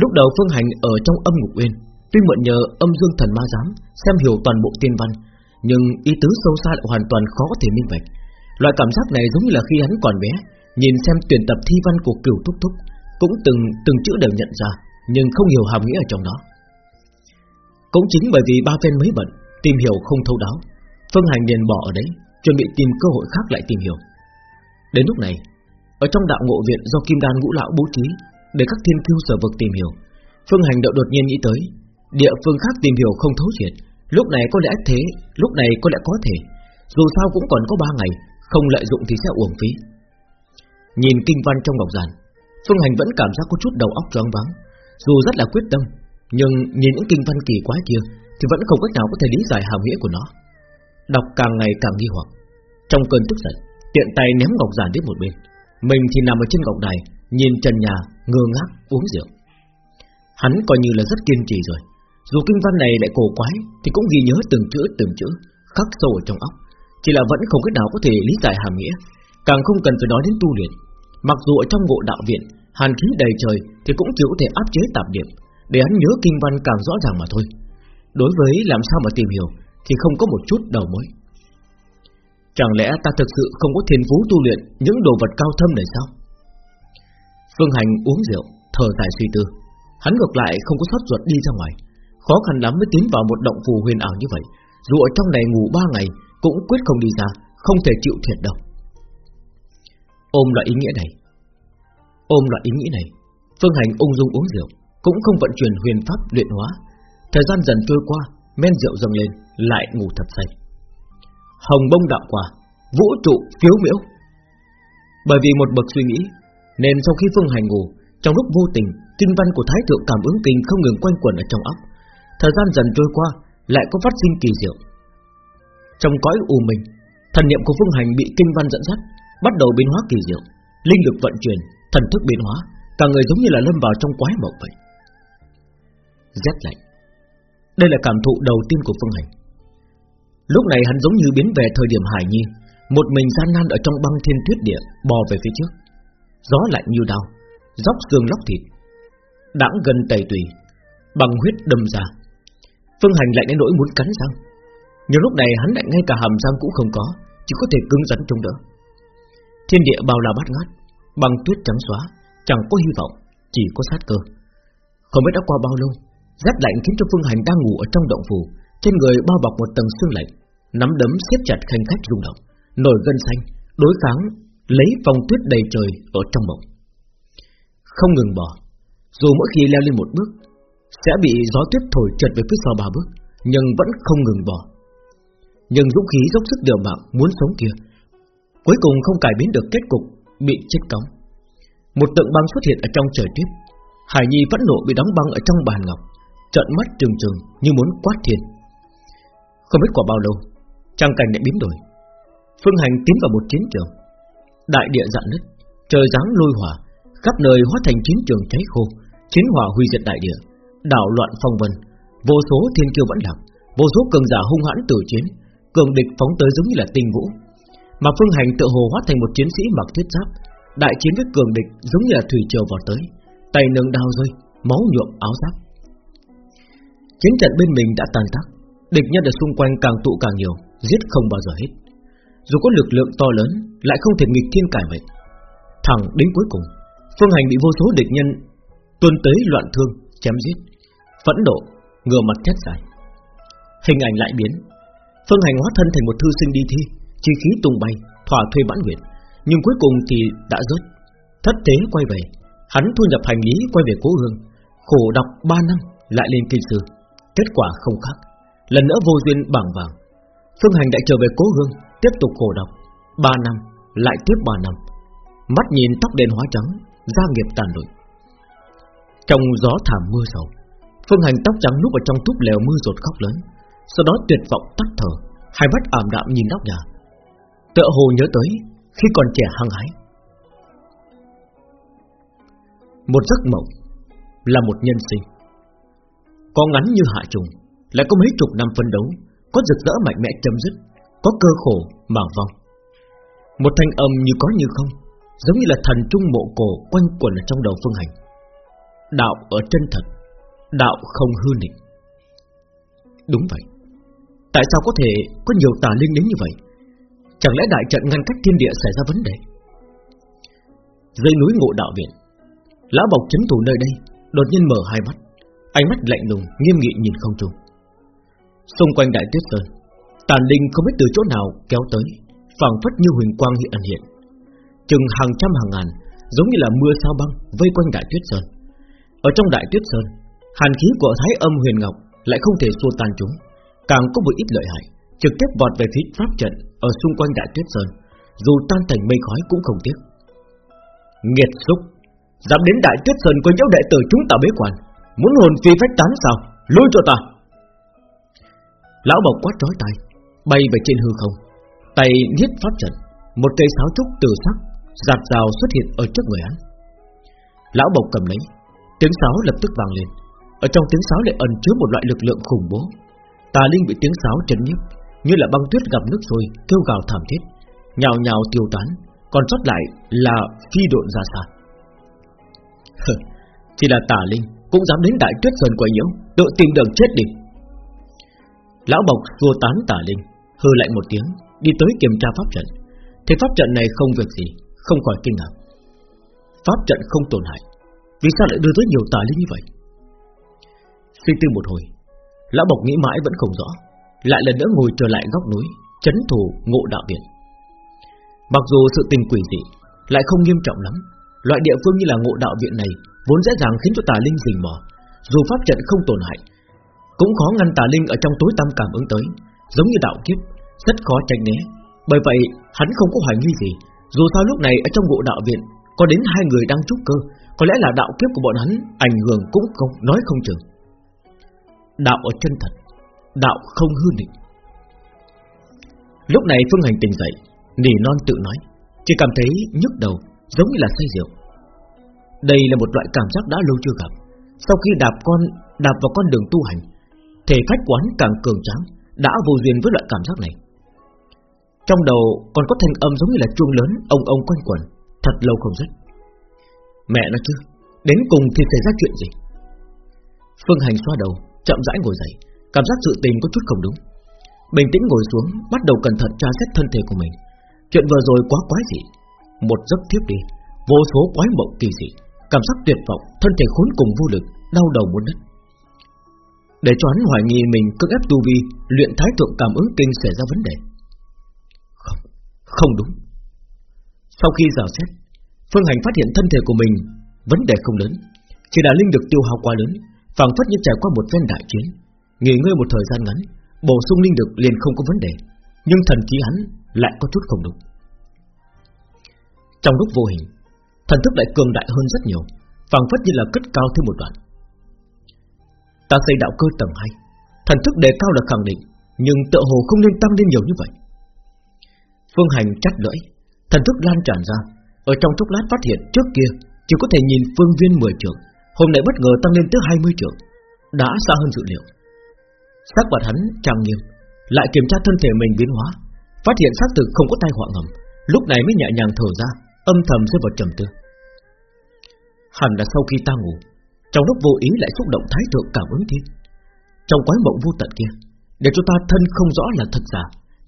Lúc đầu phương hành ở trong âm ngục uyên, tuy mượn nhờ âm dương thần ma giám xem hiểu toàn bộ tiên văn, nhưng ý tứ sâu xa lại hoàn toàn khó có thể minh bạch. Loại cảm giác này giống như là khi hắn còn bé, nhìn xem tuyển tập thi văn của cửu thúc thúc, cũng từng từng chữ đều nhận ra, nhưng không hiểu hàm nghĩa ở trong đó. Cũng chính bởi vì ba phen mới bận, tìm hiểu không thấu đáo, Phương Hành liền bỏ ở đấy, chuẩn bị tìm cơ hội khác lại tìm hiểu. Đến lúc này, ở trong đạo ngộ viện do Kim Đan Ngũ Lão bố trí để các thiên kiêu sở vực tìm hiểu, Phương Hành đậu đột nhiên nghĩ tới, địa phương khác tìm hiểu không thấu triệt, lúc này có lẽ thế, lúc này có lẽ có thể, dù sao cũng còn có ba ngày, không lợi dụng thì sẽ uổng phí. Nhìn kinh văn trong ngọc giản, Phương Hành vẫn cảm giác có chút đầu óc choáng váng Dù rất là quyết tâm nhưng nhìn những kinh văn kỳ quái kia Thì vẫn không cách nào có thể lý giải hàm nghĩa của nó. Đọc càng ngày càng nghi hoặc. Trong cơn tức giận, Tiện tay ném ngọc giản đến một bên. Mình thì nằm ở trên ngọc đài, Nhìn trần nhà, ngơ ngác, uống rượu. Hắn coi như là rất kiên trì rồi. Dù kinh văn này lại cổ quái, Thì cũng ghi nhớ từng chữ từng chữ, Khắc sâu ở trong óc. Chỉ là vẫn không cách nào có thể lý giải hàm nghĩa. Càng không cần phải nói đến tu luyện. Mặc dù ở trong ngộ đạo viện, Hàn khí đầy trời thì cũng chỉ có thể áp chế tạp điểm để hắn nhớ kinh văn càng rõ ràng mà thôi. Đối với làm sao mà tìm hiểu Thì không có một chút đầu mối. Chẳng lẽ ta thực sự không có thiên phú tu luyện Những đồ vật cao thâm này sao? Phương Hành uống rượu, Thở dài suy tư. Hắn ngược lại không có sót ruột đi ra ngoài. Khó khăn lắm mới tiến vào một động phù huyền ảo như vậy. Dù ở trong này ngủ ba ngày, Cũng quyết không đi ra, Không thể chịu thiệt đâu. Ôm loại ý nghĩa này. Ôm loại ý nghĩ này, Phương Hành ung dung uống rượu. Cũng không vận chuyển huyền pháp luyện hóa. Thời gian dần trôi qua Men rượu dâng lên Lại ngủ thật say. Hồng bông đạo quả Vũ trụ phiếu miễu. Bởi vì một bậc suy nghĩ Nên sau khi Phương Hành ngủ Trong lúc vô tình Kinh văn của Thái Thượng Cảm ứng Kinh không ngừng quanh quẩn ở trong óc Thời gian dần trôi qua Lại có phát sinh kỳ diệu. Trong cõi u mình Thần niệm của Phương Hành bị kinh văn dẫn dắt Bắt đầu biến hóa kỳ diệu Linh lực vận chuyển thần thức biến hóa, cả người giống như là lâm vào trong quái mộng vậy. Rét lạnh. Đây là cảm thụ đầu tiên của Phương Hành. Lúc này hắn giống như biến về thời điểm hải nhi, một mình gian nan ở trong băng thiên tuyết địa, bò về phía trước. Gió lạnh như đau, dốc xương lóc thịt, đãng gần tẩy tùy, bằng huyết đâm ra. Phương Hành lại đến nỗi muốn cắn răng, nhưng lúc này hắn lại ngay cả hàm răng cũng không có, chỉ có thể cứng rắn chống đỡ. Thiên địa bao la bát ngát, Băng tuyết trắng xóa Chẳng có hy vọng Chỉ có sát cơ Không biết đã qua bao lâu Rét lạnh khiến cho Phương Hành đang ngủ ở trong động phủ. Trên người bao bọc một tầng xương lạnh Nắm đấm siết chặt khanh khách rung động. Nổi gân xanh Đối kháng Lấy phong tuyết đầy trời ở trong mộng Không ngừng bỏ Dù mỗi khi leo lên một bước Sẽ bị gió tuyết thổi trượt về phía sau ba bước Nhưng vẫn không ngừng bỏ Nhưng dũng khí dốc sức điều mạng Muốn sống kia Cuối cùng không cải biến được kết cục bị chết cống. Một tượng băng xuất hiện ở trong trời tuyết. Hải Nhi vẫn nộ bị đóng băng ở trong bàn ngọc, trợn mắt trừng trừng như muốn quát thiên. Không biết qua bao lâu, trang cảnh lại biến đổi. Phương Hành tiến vào một chiến trường. Đại địa dạn nứt, trời giáng lôi hỏa, khắp nơi hóa thành chiến trường cháy khô, chiến hỏa hủy diệt đại địa, đảo loạn phong vân, vô số thiên kiêu vẫn lạc, vô số cường giả hung hãn tử chiến, cường địch phóng tới giống như là tinh vũ, mà Phương Hành tự hồ hóa thành một chiến sĩ mặc thiết giáp, đại chiến với cường địch giống như là thủy triều vào tới, tay nâng đao rơi, máu nhuộm áo giáp. Chiến trận bên mình đã tan tác, địch nhân ở xung quanh càng tụ càng nhiều, giết không bao giờ hết. Dù có lực lượng to lớn, lại không thể nghịch thiên cải mệnh. Thẳng đến cuối cùng, Phương Hành bị vô số địch nhân tuôn tới loạn thương, chém giết, phẫn nộ, ngửa mặt thét dài. Hình ảnh lại biến, Phương Hành hóa thân thành một thư sinh đi thi, chi khí tung bay, thỏa thuê bản nguyện, nhưng cuối cùng thì đã rớt. Thất tế quay về, hắn thu nhập hành lý quay về cố hương, khổ đọc 3 năm lại lên kinh sư, kết quả không khác, lần nữa vô duyên bảng vàng. Phương Hành đã trở về cố hương, tiếp tục khổ độc, 3 năm, lại tiếp 3 năm, mắt nhìn tóc đen hóa trắng, gia nghiệp tàn lụi. Trong gió thảm mưa sầu, Phương Hành tóc trắng núp ở trong túp lều mưa rột khóc lớn, sau đó tuyệt vọng tắt thở, hai mắt ảm đạm nhìn nóc nhà. Tựa hồ nhớ tới Khi còn trẻ hăng hái Một giấc mộng Là một nhân sinh có ngắn như hạ trùng, Lại có mấy chục năm phân đấu, Có rực rỡ mạnh mẽ chấm dứt, Có cơ khổ mà vong. Một thanh âm như có như không, Giống như là thần trung mộ cổ Quanh quẩn ở trong đầu phương hành. Đạo ở chân thật, Đạo không hư nịch Đúng vậy. Tại sao có thể có nhiều tà linh đến như vậy? Chẳng lẽ đại trận ngăn cách thiên địa xảy ra vấn đề? Dưới núi ngộ đạo viện Lão bọc chấn thủ nơi đây, Đột nhiên mở hai mắt. Ánh mắt lạnh lùng nghiêm nghị nhìn không trung. Xung quanh đại tuyết sơn Tàn linh không biết từ chỗ nào kéo tới phảng phất như huỳnh quang hiện ẩn hiện. Chừng hàng trăm hàng ngàn Giống như là mưa sao băng Vây quanh đại tuyết sơn. Ở trong đại tuyết sơn Hàn khí của thái âm huyền ngọc Lại không thể xua tan chúng Càng có một ít lợi hại trực tiếp vọt về phía pháp trận ở xung quanh đại tuyết sơn, dù tan thành mây khói cũng không tiếc. Nghiệt xúc, Dám đến Đại Tuyết Sơn của nhau đệ tử chúng ta bế quan. Muốn hồn phi phách tán sao? Lui cho ta. Lão Bộc quát trói tay Bay về trên hư không. Tay niết pháp trận, Một cây sáo trúc từ sắc, Giạt rào xuất hiện ở trước người hắn. Lão Bộc cầm lấy, Tiếng sáo lập tức vang lên. Ở trong tiếng sáo lại ẩn chứa một loại lực lượng khủng bố. Tà Linh bị tiếng sáo chấn nhiếp, Như là băng tuyết gặp nước sôi, Kêu gào thảm thiết, Nhào nhào tiêu tán, Còn sót lại là phi độn ra xa (laughs) Chỉ là tà Linh cũng dám đến đại tuyết sơn quấy nhiễu, Tự tìm đường chết đi. Lão Bộc vua tán tả Linh Hư lạnh một tiếng, Đi tới kiểm tra pháp trận. Thì pháp trận này không việc gì, Không khỏi kinh ngạc. Pháp trận không tổn hại, Vì sao lại đưa tới nhiều tà linh như vậy? Suy tư một hồi, Lão Bộc nghĩ mãi vẫn không rõ, Lại lần nữa ngồi trở lại góc núi, Chấn thủ ngộ đạo viện Mặc dù sự tình quỷ dị, Lại không nghiêm trọng lắm, Loại địa phương như là ngộ đạo viện này Vốn dễ dàng khiến cho tà linh rình mò, Dù pháp trận không tổn hại, Cũng khó ngăn tà linh ở trong tối tâm cảm ứng tới, Giống như đạo kiếp, Rất khó tránh né. Bởi vậy, hắn không có hoài nghi gì, Dù sao lúc này ở trong ngộ đạo viện, Có đến hai người đang trúc cơ, Có lẽ là đạo kiếp của bọn hắn Ảnh hưởng cũng không, nói không chừng. Đạo ở chân thật, Đạo không hư định Lúc này Phương Hành tỉnh dậy, Nỉ non tự nói, Chỉ cảm thấy nhức đầu, giống như là say rượu. Đây là một loại cảm giác đã lâu chưa gặp. Sau khi đạp con, đạp vào con đường tu hành, Thể phách quán càng cường tráng, Đã vô duyên với loại cảm giác này. Trong đầu còn có thanh âm giống như là chuông lớn Ông ông quanh quẩn, Thật lâu không dứt. Mẹ nó chứ, Đến cùng thì xảy ra chuyện gì? Phương Hành xoa đầu, Chậm rãi ngồi dậy, Cảm giác sự tình có chút không đúng. Bình tĩnh ngồi xuống, Bắt đầu cẩn thận tra xét thân thể của mình. Chuyện vừa rồi quá quái dị. Một giấc thiếp đi, Vô số quái mộng kỳ dị. Cảm giác tuyệt vọng Thân thể khốn cùng vô lực Đau đầu muốn nứt Để cho hắn hoài nghi mình cưỡng ép tu vi Luyện thái thượng cảm ứng kinh xảy ra vấn đề. Không, không đúng. Sau khi dò xét Phương Hành phát hiện thân thể của mình Vấn đề không lớn. Chỉ là linh được tiêu hao quá lớn phảng phất như trải qua một phen đại chiến, nghỉ ngơi một thời gian ngắn, bổ sung linh lực liền không có vấn đề, nhưng thần trí hắn lại có chút không đúng. Trong lúc vô hình, thần thức lại cường đại hơn rất nhiều, phảng phất như là cất cao thêm một đoạn. Ta xây đạo cơ tầng 2, thần thức đề cao là khẳng định, nhưng tựa hồ không nên tăng lên nhiều như vậy. Phương Hành chắt lưỡi, thần thức lan tràn ra, ở trong chốc lát phát hiện trước kia chỉ có thể nhìn phương viên 10 trường, Hôm nay bất ngờ tăng lên tới 20 trượng Đã xa hơn dự liệu Sắc mặt hắn trang nghiêm Lại kiểm tra thân thể mình biến hóa Phát hiện xác thực không có tai họa ngầm Lúc này mới nhẹ nhàng thở ra Âm thầm rơi vào trầm tư Hẳn là sau khi ta ngủ, Trong lúc vô ý lại xúc động thái thượng cảm ứng thiên Trong quái mộng vô tận kia, Để cho ta thân không rõ là thật giả,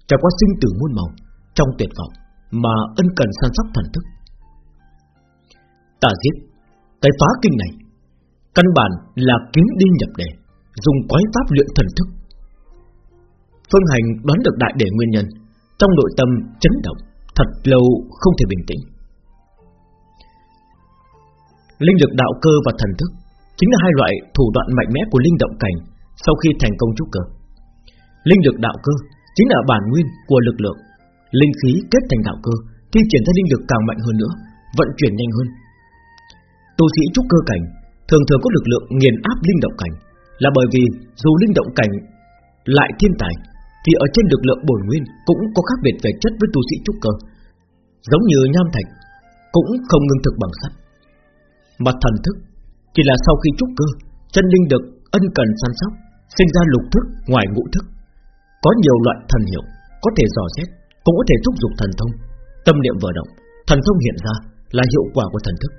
Trải qua sinh tử muôn màu, Trong tuyệt vọng Mà ân cần săn sóc thần thức. Ta giết, Cái phá kinh này, Căn bản là kiếm đi nhập đề, Dùng quái pháp luyện thần thức. Phương Hành đoán được đại đề nguyên nhân, Trong nội tâm chấn động, Thật lâu không thể bình tĩnh. Linh lực đạo cơ và thần thức Chính là hai loại thủ đoạn mạnh mẽ của linh động cảnh Sau khi thành công trúc cơ. Linh lực đạo cơ Chính là bản nguyên của lực lượng. Linh khí kết thành đạo cơ Thi triển ra linh lực càng mạnh hơn nữa Vận chuyển nhanh hơn. Tu sĩ trúc cơ cảnh thường thường có lực lượng nghiền áp linh động cảnh, là bởi vì dù linh động cảnh lại thiên tài, thì ở trên lực lượng bổn nguyên cũng có khác biệt về chất với tu sĩ trúc cơ, giống như nham thạch cũng không ngưng thực bằng sắt. Mà thần thức. Chỉ là sau khi trúc cơ, chân linh được ân cần săn sóc, sinh ra lục thức ngoài ngũ thức, có nhiều loại thần hiệu có thể dò xét, cũng có thể thúc giục thần thông, tâm niệm vừa động, thần thông hiện ra là hiệu quả của thần thức.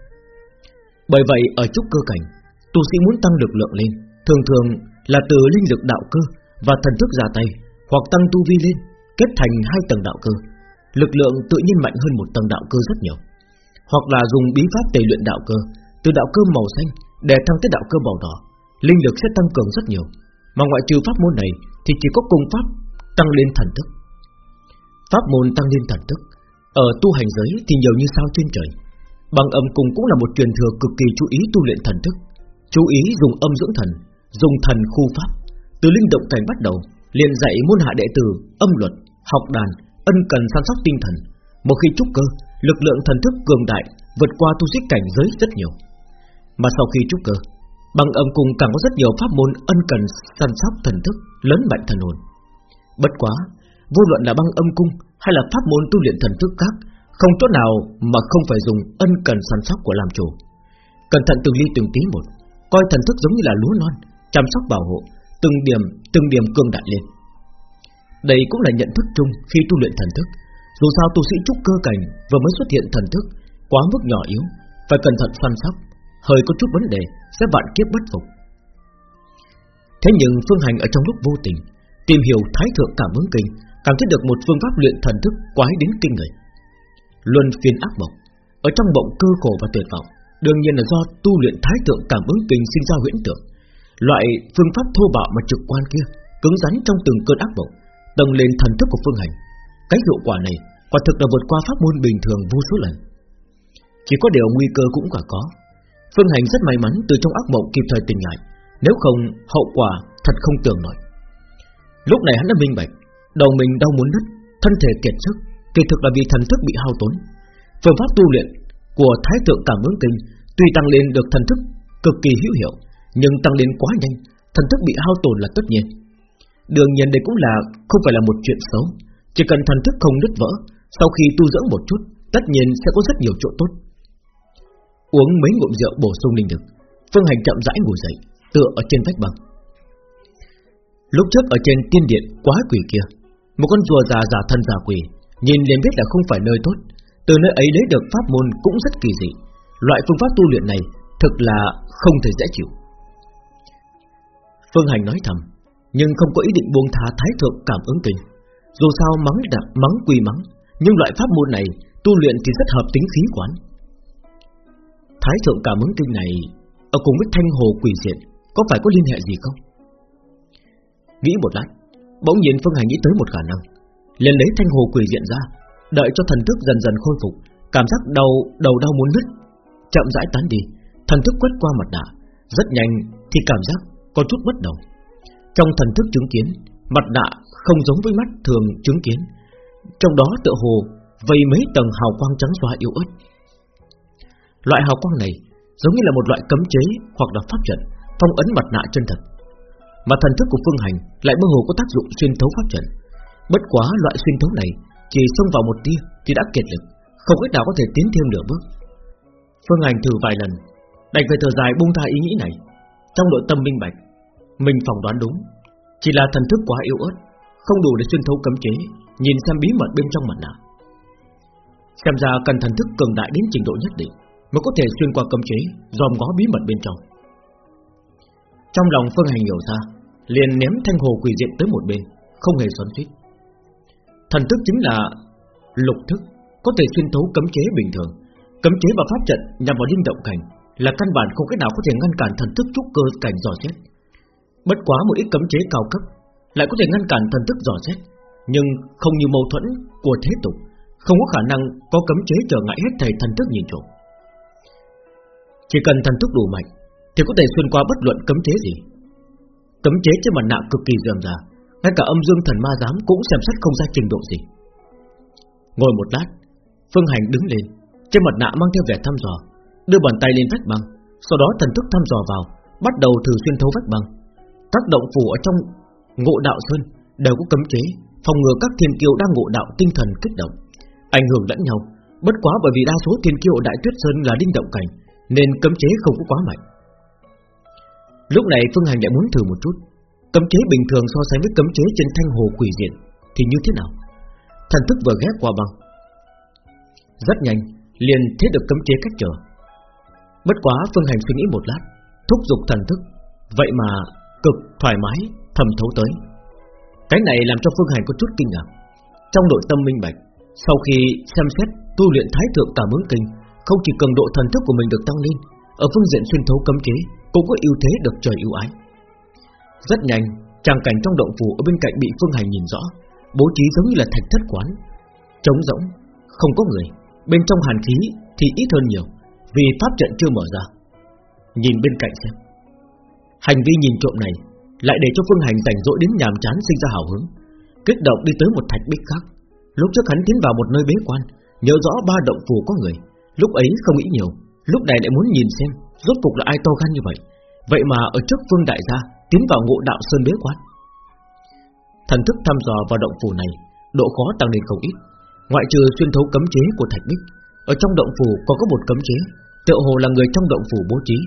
Bởi vậy ở trúc cơ cảnh Tu sĩ muốn tăng lực lượng lên Thường thường là từ linh lực đạo cơ Và thần thức ra tay Hoặc tăng tu vi lên Kết thành hai tầng đạo cơ. Lực lượng tự nhiên mạnh hơn một tầng đạo cơ rất nhiều. Hoặc là dùng bí pháp tề luyện đạo cơ từ đạo cơ màu xanh Để thăng tới đạo cơ màu đỏ Linh lực sẽ tăng cường rất nhiều. Mà ngoại trừ pháp môn này Thì chỉ có cung pháp tăng lên thần thức. Pháp môn tăng lên thần thức Ở tu hành giới thì nhiều như sao trên trời. Bằng âm cung cũng là một truyền thừa cực kỳ chú ý tu luyện thần thức. Chú ý dùng âm dưỡng thần Dùng thần khu pháp. Từ linh động cảnh bắt đầu liền dạy môn hạ đệ tử âm luật, học đàn Ân cần săn sóc tinh thần. Một khi trúc cơ Lực lượng thần thức cường đại Vượt qua tu sĩ cảnh giới rất nhiều. Mà sau khi trúc cơ, Bằng âm cung càng có rất nhiều pháp môn ân cần săn sóc thần thức, lớn mạnh thần hồn. Bất quá, Vô luận là băng âm cung hay là pháp môn tu luyện thần thức khác, Không chỗ nào mà không phải dùng ân cần săn sóc của làm chủ. Cẩn thận từng ly từng tí một, Coi thần thức giống như là lúa non, Chăm sóc bảo hộ, Từng điểm từng điểm cương đại lên. Đây cũng là nhận thức chung khi tu luyện thần thức. Dù sao tu sĩ trúc cơ cảnh Vừa mới xuất hiện thần thức Quá mức nhỏ yếu, Phải cẩn thận săn sóc Hơi có chút vấn đề, Sẽ vạn kiếp bất phục. Thế nhưng Phương Hành ở trong lúc vô tình, Tìm hiểu thái thượng cảm ứng kinh, Cảm thấy được một phương pháp luyện thần thức quái đến kinh người. Luân phiên ác mộng, Ở trong mộng cơ khổ và tuyệt vọng, Đương nhiên là do tu luyện thái thượng cảm ứng kinh sinh ra huyễn tưởng. Loại phương pháp thô bạo mà trực quan kia, Cứng rắn trong từng cơn ác mộng, Tầng lên thần thức của phương hành. Cái hiệu quả này, quả thực là vượt qua pháp môn bình thường vô số lần. Chỉ có điều nguy cơ cũng cả có. Phương hành rất may mắn từ trong ác mộng kịp thời tỉnh lại. Nếu không, hậu quả thật không tưởng nổi. Lúc này hắn đã minh bạch, Đầu mình đau muốn nứt, Thân thể kiệt sức, Kỳ thực là vì thần thức bị hao tốn. Phương pháp tu luyện của Thái Thượng Cảm ứng Kinh Tuy tăng lên được thần thức cực kỳ hữu hiệu, Nhưng tăng lên quá nhanh, Thần thức bị hao tổn là tất nhiên. Đương nhiên đây cũng là, không phải là một chuyện xấu. Chỉ cần thần thức không nứt vỡ, Sau khi tu dưỡng một chút, Tất nhiên sẽ có rất nhiều chỗ tốt. Uống mấy ngụm rượu bổ sung linh lực. Phương Hành chậm rãi ngồi dậy, Tựa ở trên vách bằng. Lúc trước ở trên tiên điện quá quỷ kia, Một con rùa già giả thân giả quỷ, Nhìn liền biết là không phải nơi tốt. Từ nơi ấy lấy được pháp môn cũng rất kỳ dị. Loại phương pháp tu luyện này Thực là không thể dễ chịu. Phương Hành nói thầm, Nhưng không có ý định buông tha thái thượng cảm ứng tình. Dù sao mắng đạp mắng quỳ mắng, Nhưng loại pháp môn này Tu luyện thì rất hợp tính khí quán. Thái thượng cảm ứng kinh này, Ở cùng với thanh hồ quỷ diện Có phải có liên hệ gì không? Nghĩ một lát, Bỗng nhiên Phương Hành nghĩ tới một khả năng. Liền lấy thanh hồ quỷ diện ra, Đợi cho thần thức dần dần khôi phục, Cảm giác đầu đầu đau muốn nứt. Chậm rãi tán đi, Thần thức quét qua mặt nạ, Rất nhanh thì cảm giác có chút bất đồng. Trong thần thức chứng kiến, Mặt nạ không giống với mắt thường chứng kiến. Trong đó tựa hồ Vây mấy tầng hào quang trắng xóa yếu ớt. Loại hào quang này Giống như là một loại cấm chế Hoặc là pháp trận, Phong ấn mặt nạ chân thật. Mà thần thức của Phương Hành Lại mơ hồ có tác dụng xuyên thấu pháp trận. Bất quá loại xuyên thấu này Chỉ xông vào một tia thì đã kiệt lực, Không cách nào có thể tiến thêm nửa bước. Phương Hành thử vài lần, Đành phải thở dài buông tha ý nghĩ này. Trong nội tâm minh bạch, Mình phỏng đoán đúng. Chỉ là thần thức quá yếu ớt, Không đủ để xuyên thấu cấm chế, Nhìn xem bí mật bên trong mặt nạ. Xem ra cần thần thức cường đại đến trình độ nhất định. Mới có thể xuyên qua cấm chế, Dòm ngó bí mật bên trong. Trong lòng Phương Hành hiểu ra, Liền ném thanh hồ quỷ diện tới một bên, Không hề xoắn xuýt. Thần thức chính là lục thức, Có thể xuyên thấu cấm chế bình thường. Cấm chế và pháp trận nhằm vào linh động cảnh Là căn bản không cách nào có thể ngăn cản thần thức trúc cơ cảnh dò xét. Bất quá một ít cấm chế cao cấp Lại có thể ngăn cản thần thức dò xét, Nhưng không như mâu thuẫn của thế tục, Không có khả năng có cấm chế trở ngại hết thầy thần thức nhìn trộm chỉ cần thần thức đủ mạnh Thì có thể xuyên qua bất luận cấm chế gì. Cấm chế trên mặt nạ cực kỳ dườm dà, ngay cả âm dương thần ma giám cũng xem xét không ra trình độ gì. Ngồi một lát Phương Hành đứng lên Trên mặt nạ mang theo vẻ thăm dò Đưa bàn tay lên vách băng Sau đó thần thức thăm dò vào Bắt đầu thử xuyên thấu vách băng. Các động phủ ở trong ngộ đạo sơn Đều có cấm chế Phòng ngừa các thiên kiêu đang ngộ đạo tinh thần kích động Ảnh hưởng lẫn nhau. Bất quá bởi vì đa số thiên kiêu đại tuyết sơn là linh động cảnh nên cấm chế không có quá mạnh. Lúc này Phương Hành lại muốn thử một chút. Cấm chế bình thường so sánh với cấm chế trên thanh hồ quỷ diện Thì như thế nào? Thần thức vừa ghé qua băng. Rất nhanh, liền thấy được cấm chế cách trở. Bất quá Phương Hành suy nghĩ một lát, Thúc giục thần thức. Vậy mà cực thoải mái thầm thấu tới. Cái này làm cho Phương Hành có chút kinh ngạc. Trong nội tâm minh bạch, Sau khi xem xét tu luyện thái thượng cảm ứng kinh không chỉ cường độ thần thức của mình được tăng lên Ở phương diện xuyên thấu cấm chế Cũng có ưu thế được trời ưu ái rất nhanh, tràng cảnh trong động phủ ở bên cạnh bị Phương Hành nhìn rõ, bố trí giống như là thạch thất quán, trống rỗng, không có người, bên trong hàn khí thì ít hơn nhiều, vì pháp trận chưa mở ra. Nhìn bên cạnh xem, hành vi nhìn trộm này lại để cho Phương Hành rảnh rỗi đến nhàm chán sinh ra hào hứng, kích động đi tới một thạch bích khác. Lúc trước hắn tiến vào một nơi bế quan, nhớ rõ ba động phủ có người, lúc ấy không nghĩ nhiều, lúc này lại muốn nhìn xem Rốt cục là ai to gan như vậy. Vậy mà ở trước Vương Đại gia Tiến vào ngộ đạo sơn bế quát Thần thức thăm dò vào động phủ này Độ khó tăng lên không ít Ngoại trừ xuyên thấu cấm chế của Thạch Bích. Ở trong động phủ còn có một cấm chế Tựa hồ là người trong động phủ bố trí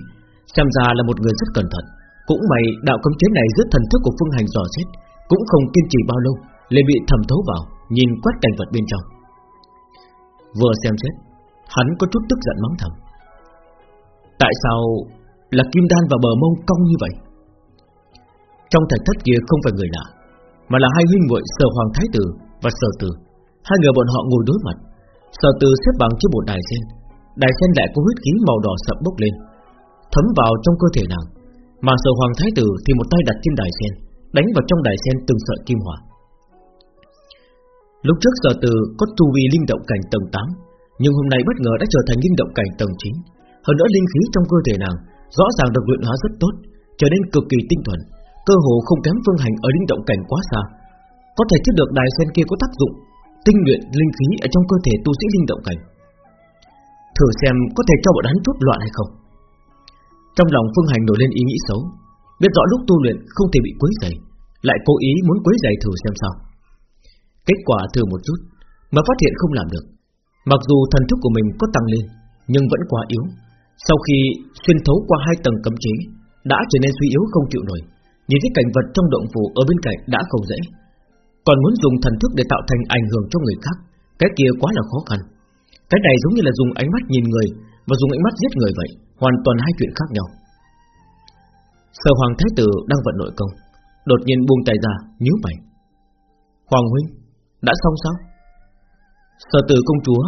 Xem ra là một người rất cẩn thận. Cũng may đạo cấm chế này dưới thần thức của Phương Hành dò xét Cũng không kiên trì bao lâu liền bị thẩm thấu vào Nhìn quét cảnh vật bên trong. Vừa xem xét Hắn có chút tức giận mắng thầm. Tại sao là kim đan và bờ mông cong như vậy? Trong thạch thất kia không phải người lạ, Mà là hai huynh muội Sở Hoàng Thái Tử và Sở Tử. Hai người bọn họ ngồi đối mặt. Sở Tử xếp bằng trên một đài sen. Đài sen lại có huyết khí màu đỏ sậm bốc lên, Thấm vào trong cơ thể nàng. Mà Sở Hoàng Thái Tử thì một tay đặt trên đài sen, Đánh vào trong đài sen từng sợi kim hỏa. Lúc trước Sở Tử có tu vi linh động cảnh tầng 8 nhưng hôm nay bất ngờ đã trở thành linh động cảnh tầng 9 Hơn nữa linh khí trong cơ thể nàng Rõ ràng được luyện hóa rất tốt, Trở nên cực kỳ tinh thuần, Cơ hồ không kém phương hành ở linh động cảnh quá xa. Có thể thiết được đài sen kia có tác dụng Tinh luyện linh khí ở trong cơ thể tu sĩ linh động cảnh. Thử xem có thể cho bọn hắn chút loạn hay không. Trong lòng phương hành nổi lên ý nghĩ xấu, Biết rõ lúc tu luyện không thể bị quấy rầy, Lại cố ý muốn quấy rầy thử xem sao. Kết quả thử một chút Mà phát hiện không làm được. Mặc dù thần thức của mình có tăng lên, Nhưng vẫn quá yếu. Sau khi xuyên thấu qua hai tầng cấm chế, Đã trở nên suy yếu không chịu nổi. Nhìn thấy cảnh vật trong động phủ ở bên cạnh đã không dễ. Còn muốn dùng thần thức để tạo thành ảnh hưởng cho người khác, Cái kia quá là khó khăn. Cái này giống như là dùng ánh mắt nhìn người Và dùng ánh mắt giết người vậy, Hoàn toàn hai chuyện khác nhau. Sở Hoàng Thái Tử đang vận nội công, Đột nhiên buông tay ra, nhíu mày. Hoàng Huynh, Đã xong sao? Sở tử công chúa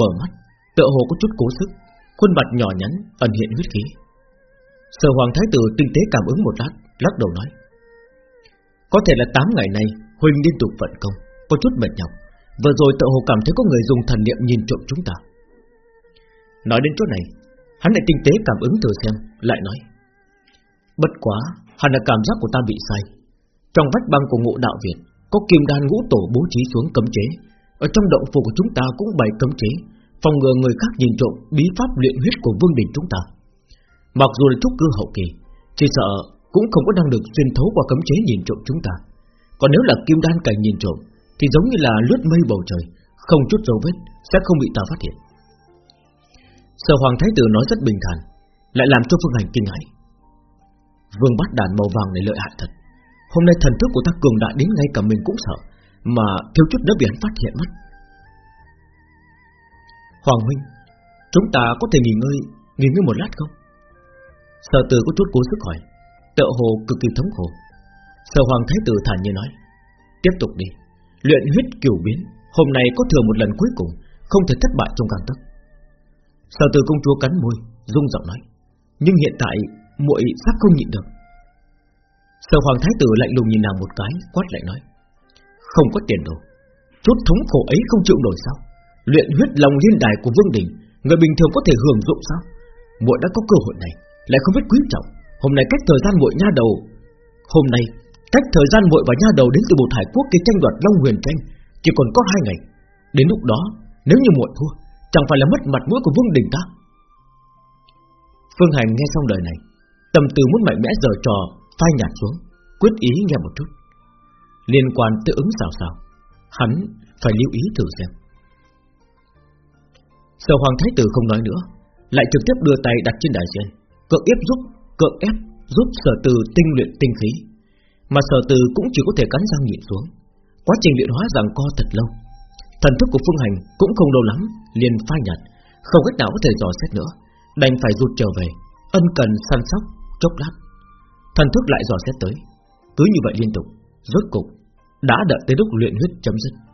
mở mắt, Tựa hồ có chút cố sức, Khuôn mặt nhỏ nhắn ẩn hiện huyết khí. Sở Hoàng Thái Tử tinh tế cảm ứng một lát, Lắc đầu nói, Có thể là 8 ngày nay Huynh liên tục vận công, Có chút mệt nhọc, Vừa rồi tựa hồ cảm thấy có người dùng thần niệm nhìn trộm chúng ta. Nói đến chỗ này, Hắn lại tinh tế cảm ứng thử xem, Lại nói, Bất quá, hẳn là cảm giác của ta bị sai. Trong vách băng của ngộ đạo Việt, Có kim đan ngũ tổ bố trí xuống cấm chế ở trong động phủ của chúng ta cũng bày cấm chế phòng ngừa người khác nhìn trộm bí pháp luyện huyết của vương đình chúng ta. Mặc dù là trúc cư hậu kỳ, chỉ sợ cũng không có năng lực xuyên thấu qua cấm chế nhìn trộm chúng ta. Còn nếu là kim đan cảnh nhìn trộm, thì giống như là lướt mây bầu trời, không chút dấu vết sẽ không bị ta phát hiện. Sở Hoàng Thái Tử nói rất bình thản, lại làm cho Phương Hành kinh hãi. Vương bát đàn màu vàng này lợi hại thật. Hôm nay thần thức của ta cường đại đến ngay cả mình cũng sợ, mà thiếu chút đã bị hắn phát hiện mất. Hoàng huynh Chúng ta có thể nghỉ ngơi Nghỉ ngơi một lát không? Sở tử có chút cố sức hỏi Tợ hồ cực kỳ thống khổ. Sở hoàng thái tử thản nhiên nói, Tiếp tục đi, Luyện huyết kiểu biến, Hôm nay có thừa một lần cuối cùng, Không thể thất bại trong càng tức Sở tử công chúa cắn môi, rung giọng nói, Nhưng hiện tại, muội sắp không nhịn được. Sở hoàng thái tử lạnh lùng nhìn nàng một cái, Quát lại nói không có tiền đồ Chút thống khổ ấy không chịu nổi sao? Luyện huyết lòng liên đài của Vương Đình, Người bình thường có thể hưởng dụng sao? Muội đã có cơ hội này, Lại không biết quý trọng. Hôm nay cách thời gian muội nha đầu, Hôm nay cách thời gian muội và nha đầu đến từ một hải quốc kia tranh đoạt Long Huyền tranh, Chỉ còn có hai ngày. Đến lúc đó, nếu như muội thua, Chẳng phải là mất mặt mũi của Vương Đình ta? Phương Hành nghe xong lời này, Tâm tư muốn mạnh mẽ giờ trò, Phai nhạt xuống, Quyết ý nghe một chút. Liên quan tới ứng sao sao. Hắn phải lưu ý thử xem. Sở Hoàng Thái Tử không nói nữa, Lại trực tiếp đưa tay đặt trên đài sen Cưỡng ép giúp, Cưỡng ép giúp sở từ tinh luyện tinh khí. Mà sở từ cũng chỉ có thể cắn răng nhịn xuống. Quá trình luyện hóa rằng co thật lâu. Thần thức của Phương Hành cũng không lâu lắm, liền phai nhạt, Không cách nào có thể dò xét nữa, Đành phải rụt trở về, Ân cần săn sóc, chốc lát. Thần thức lại dò xét tới. Cứ như vậy liên tục. Rốt cục đã đợi tới lúc luyện huyết chấm dứt.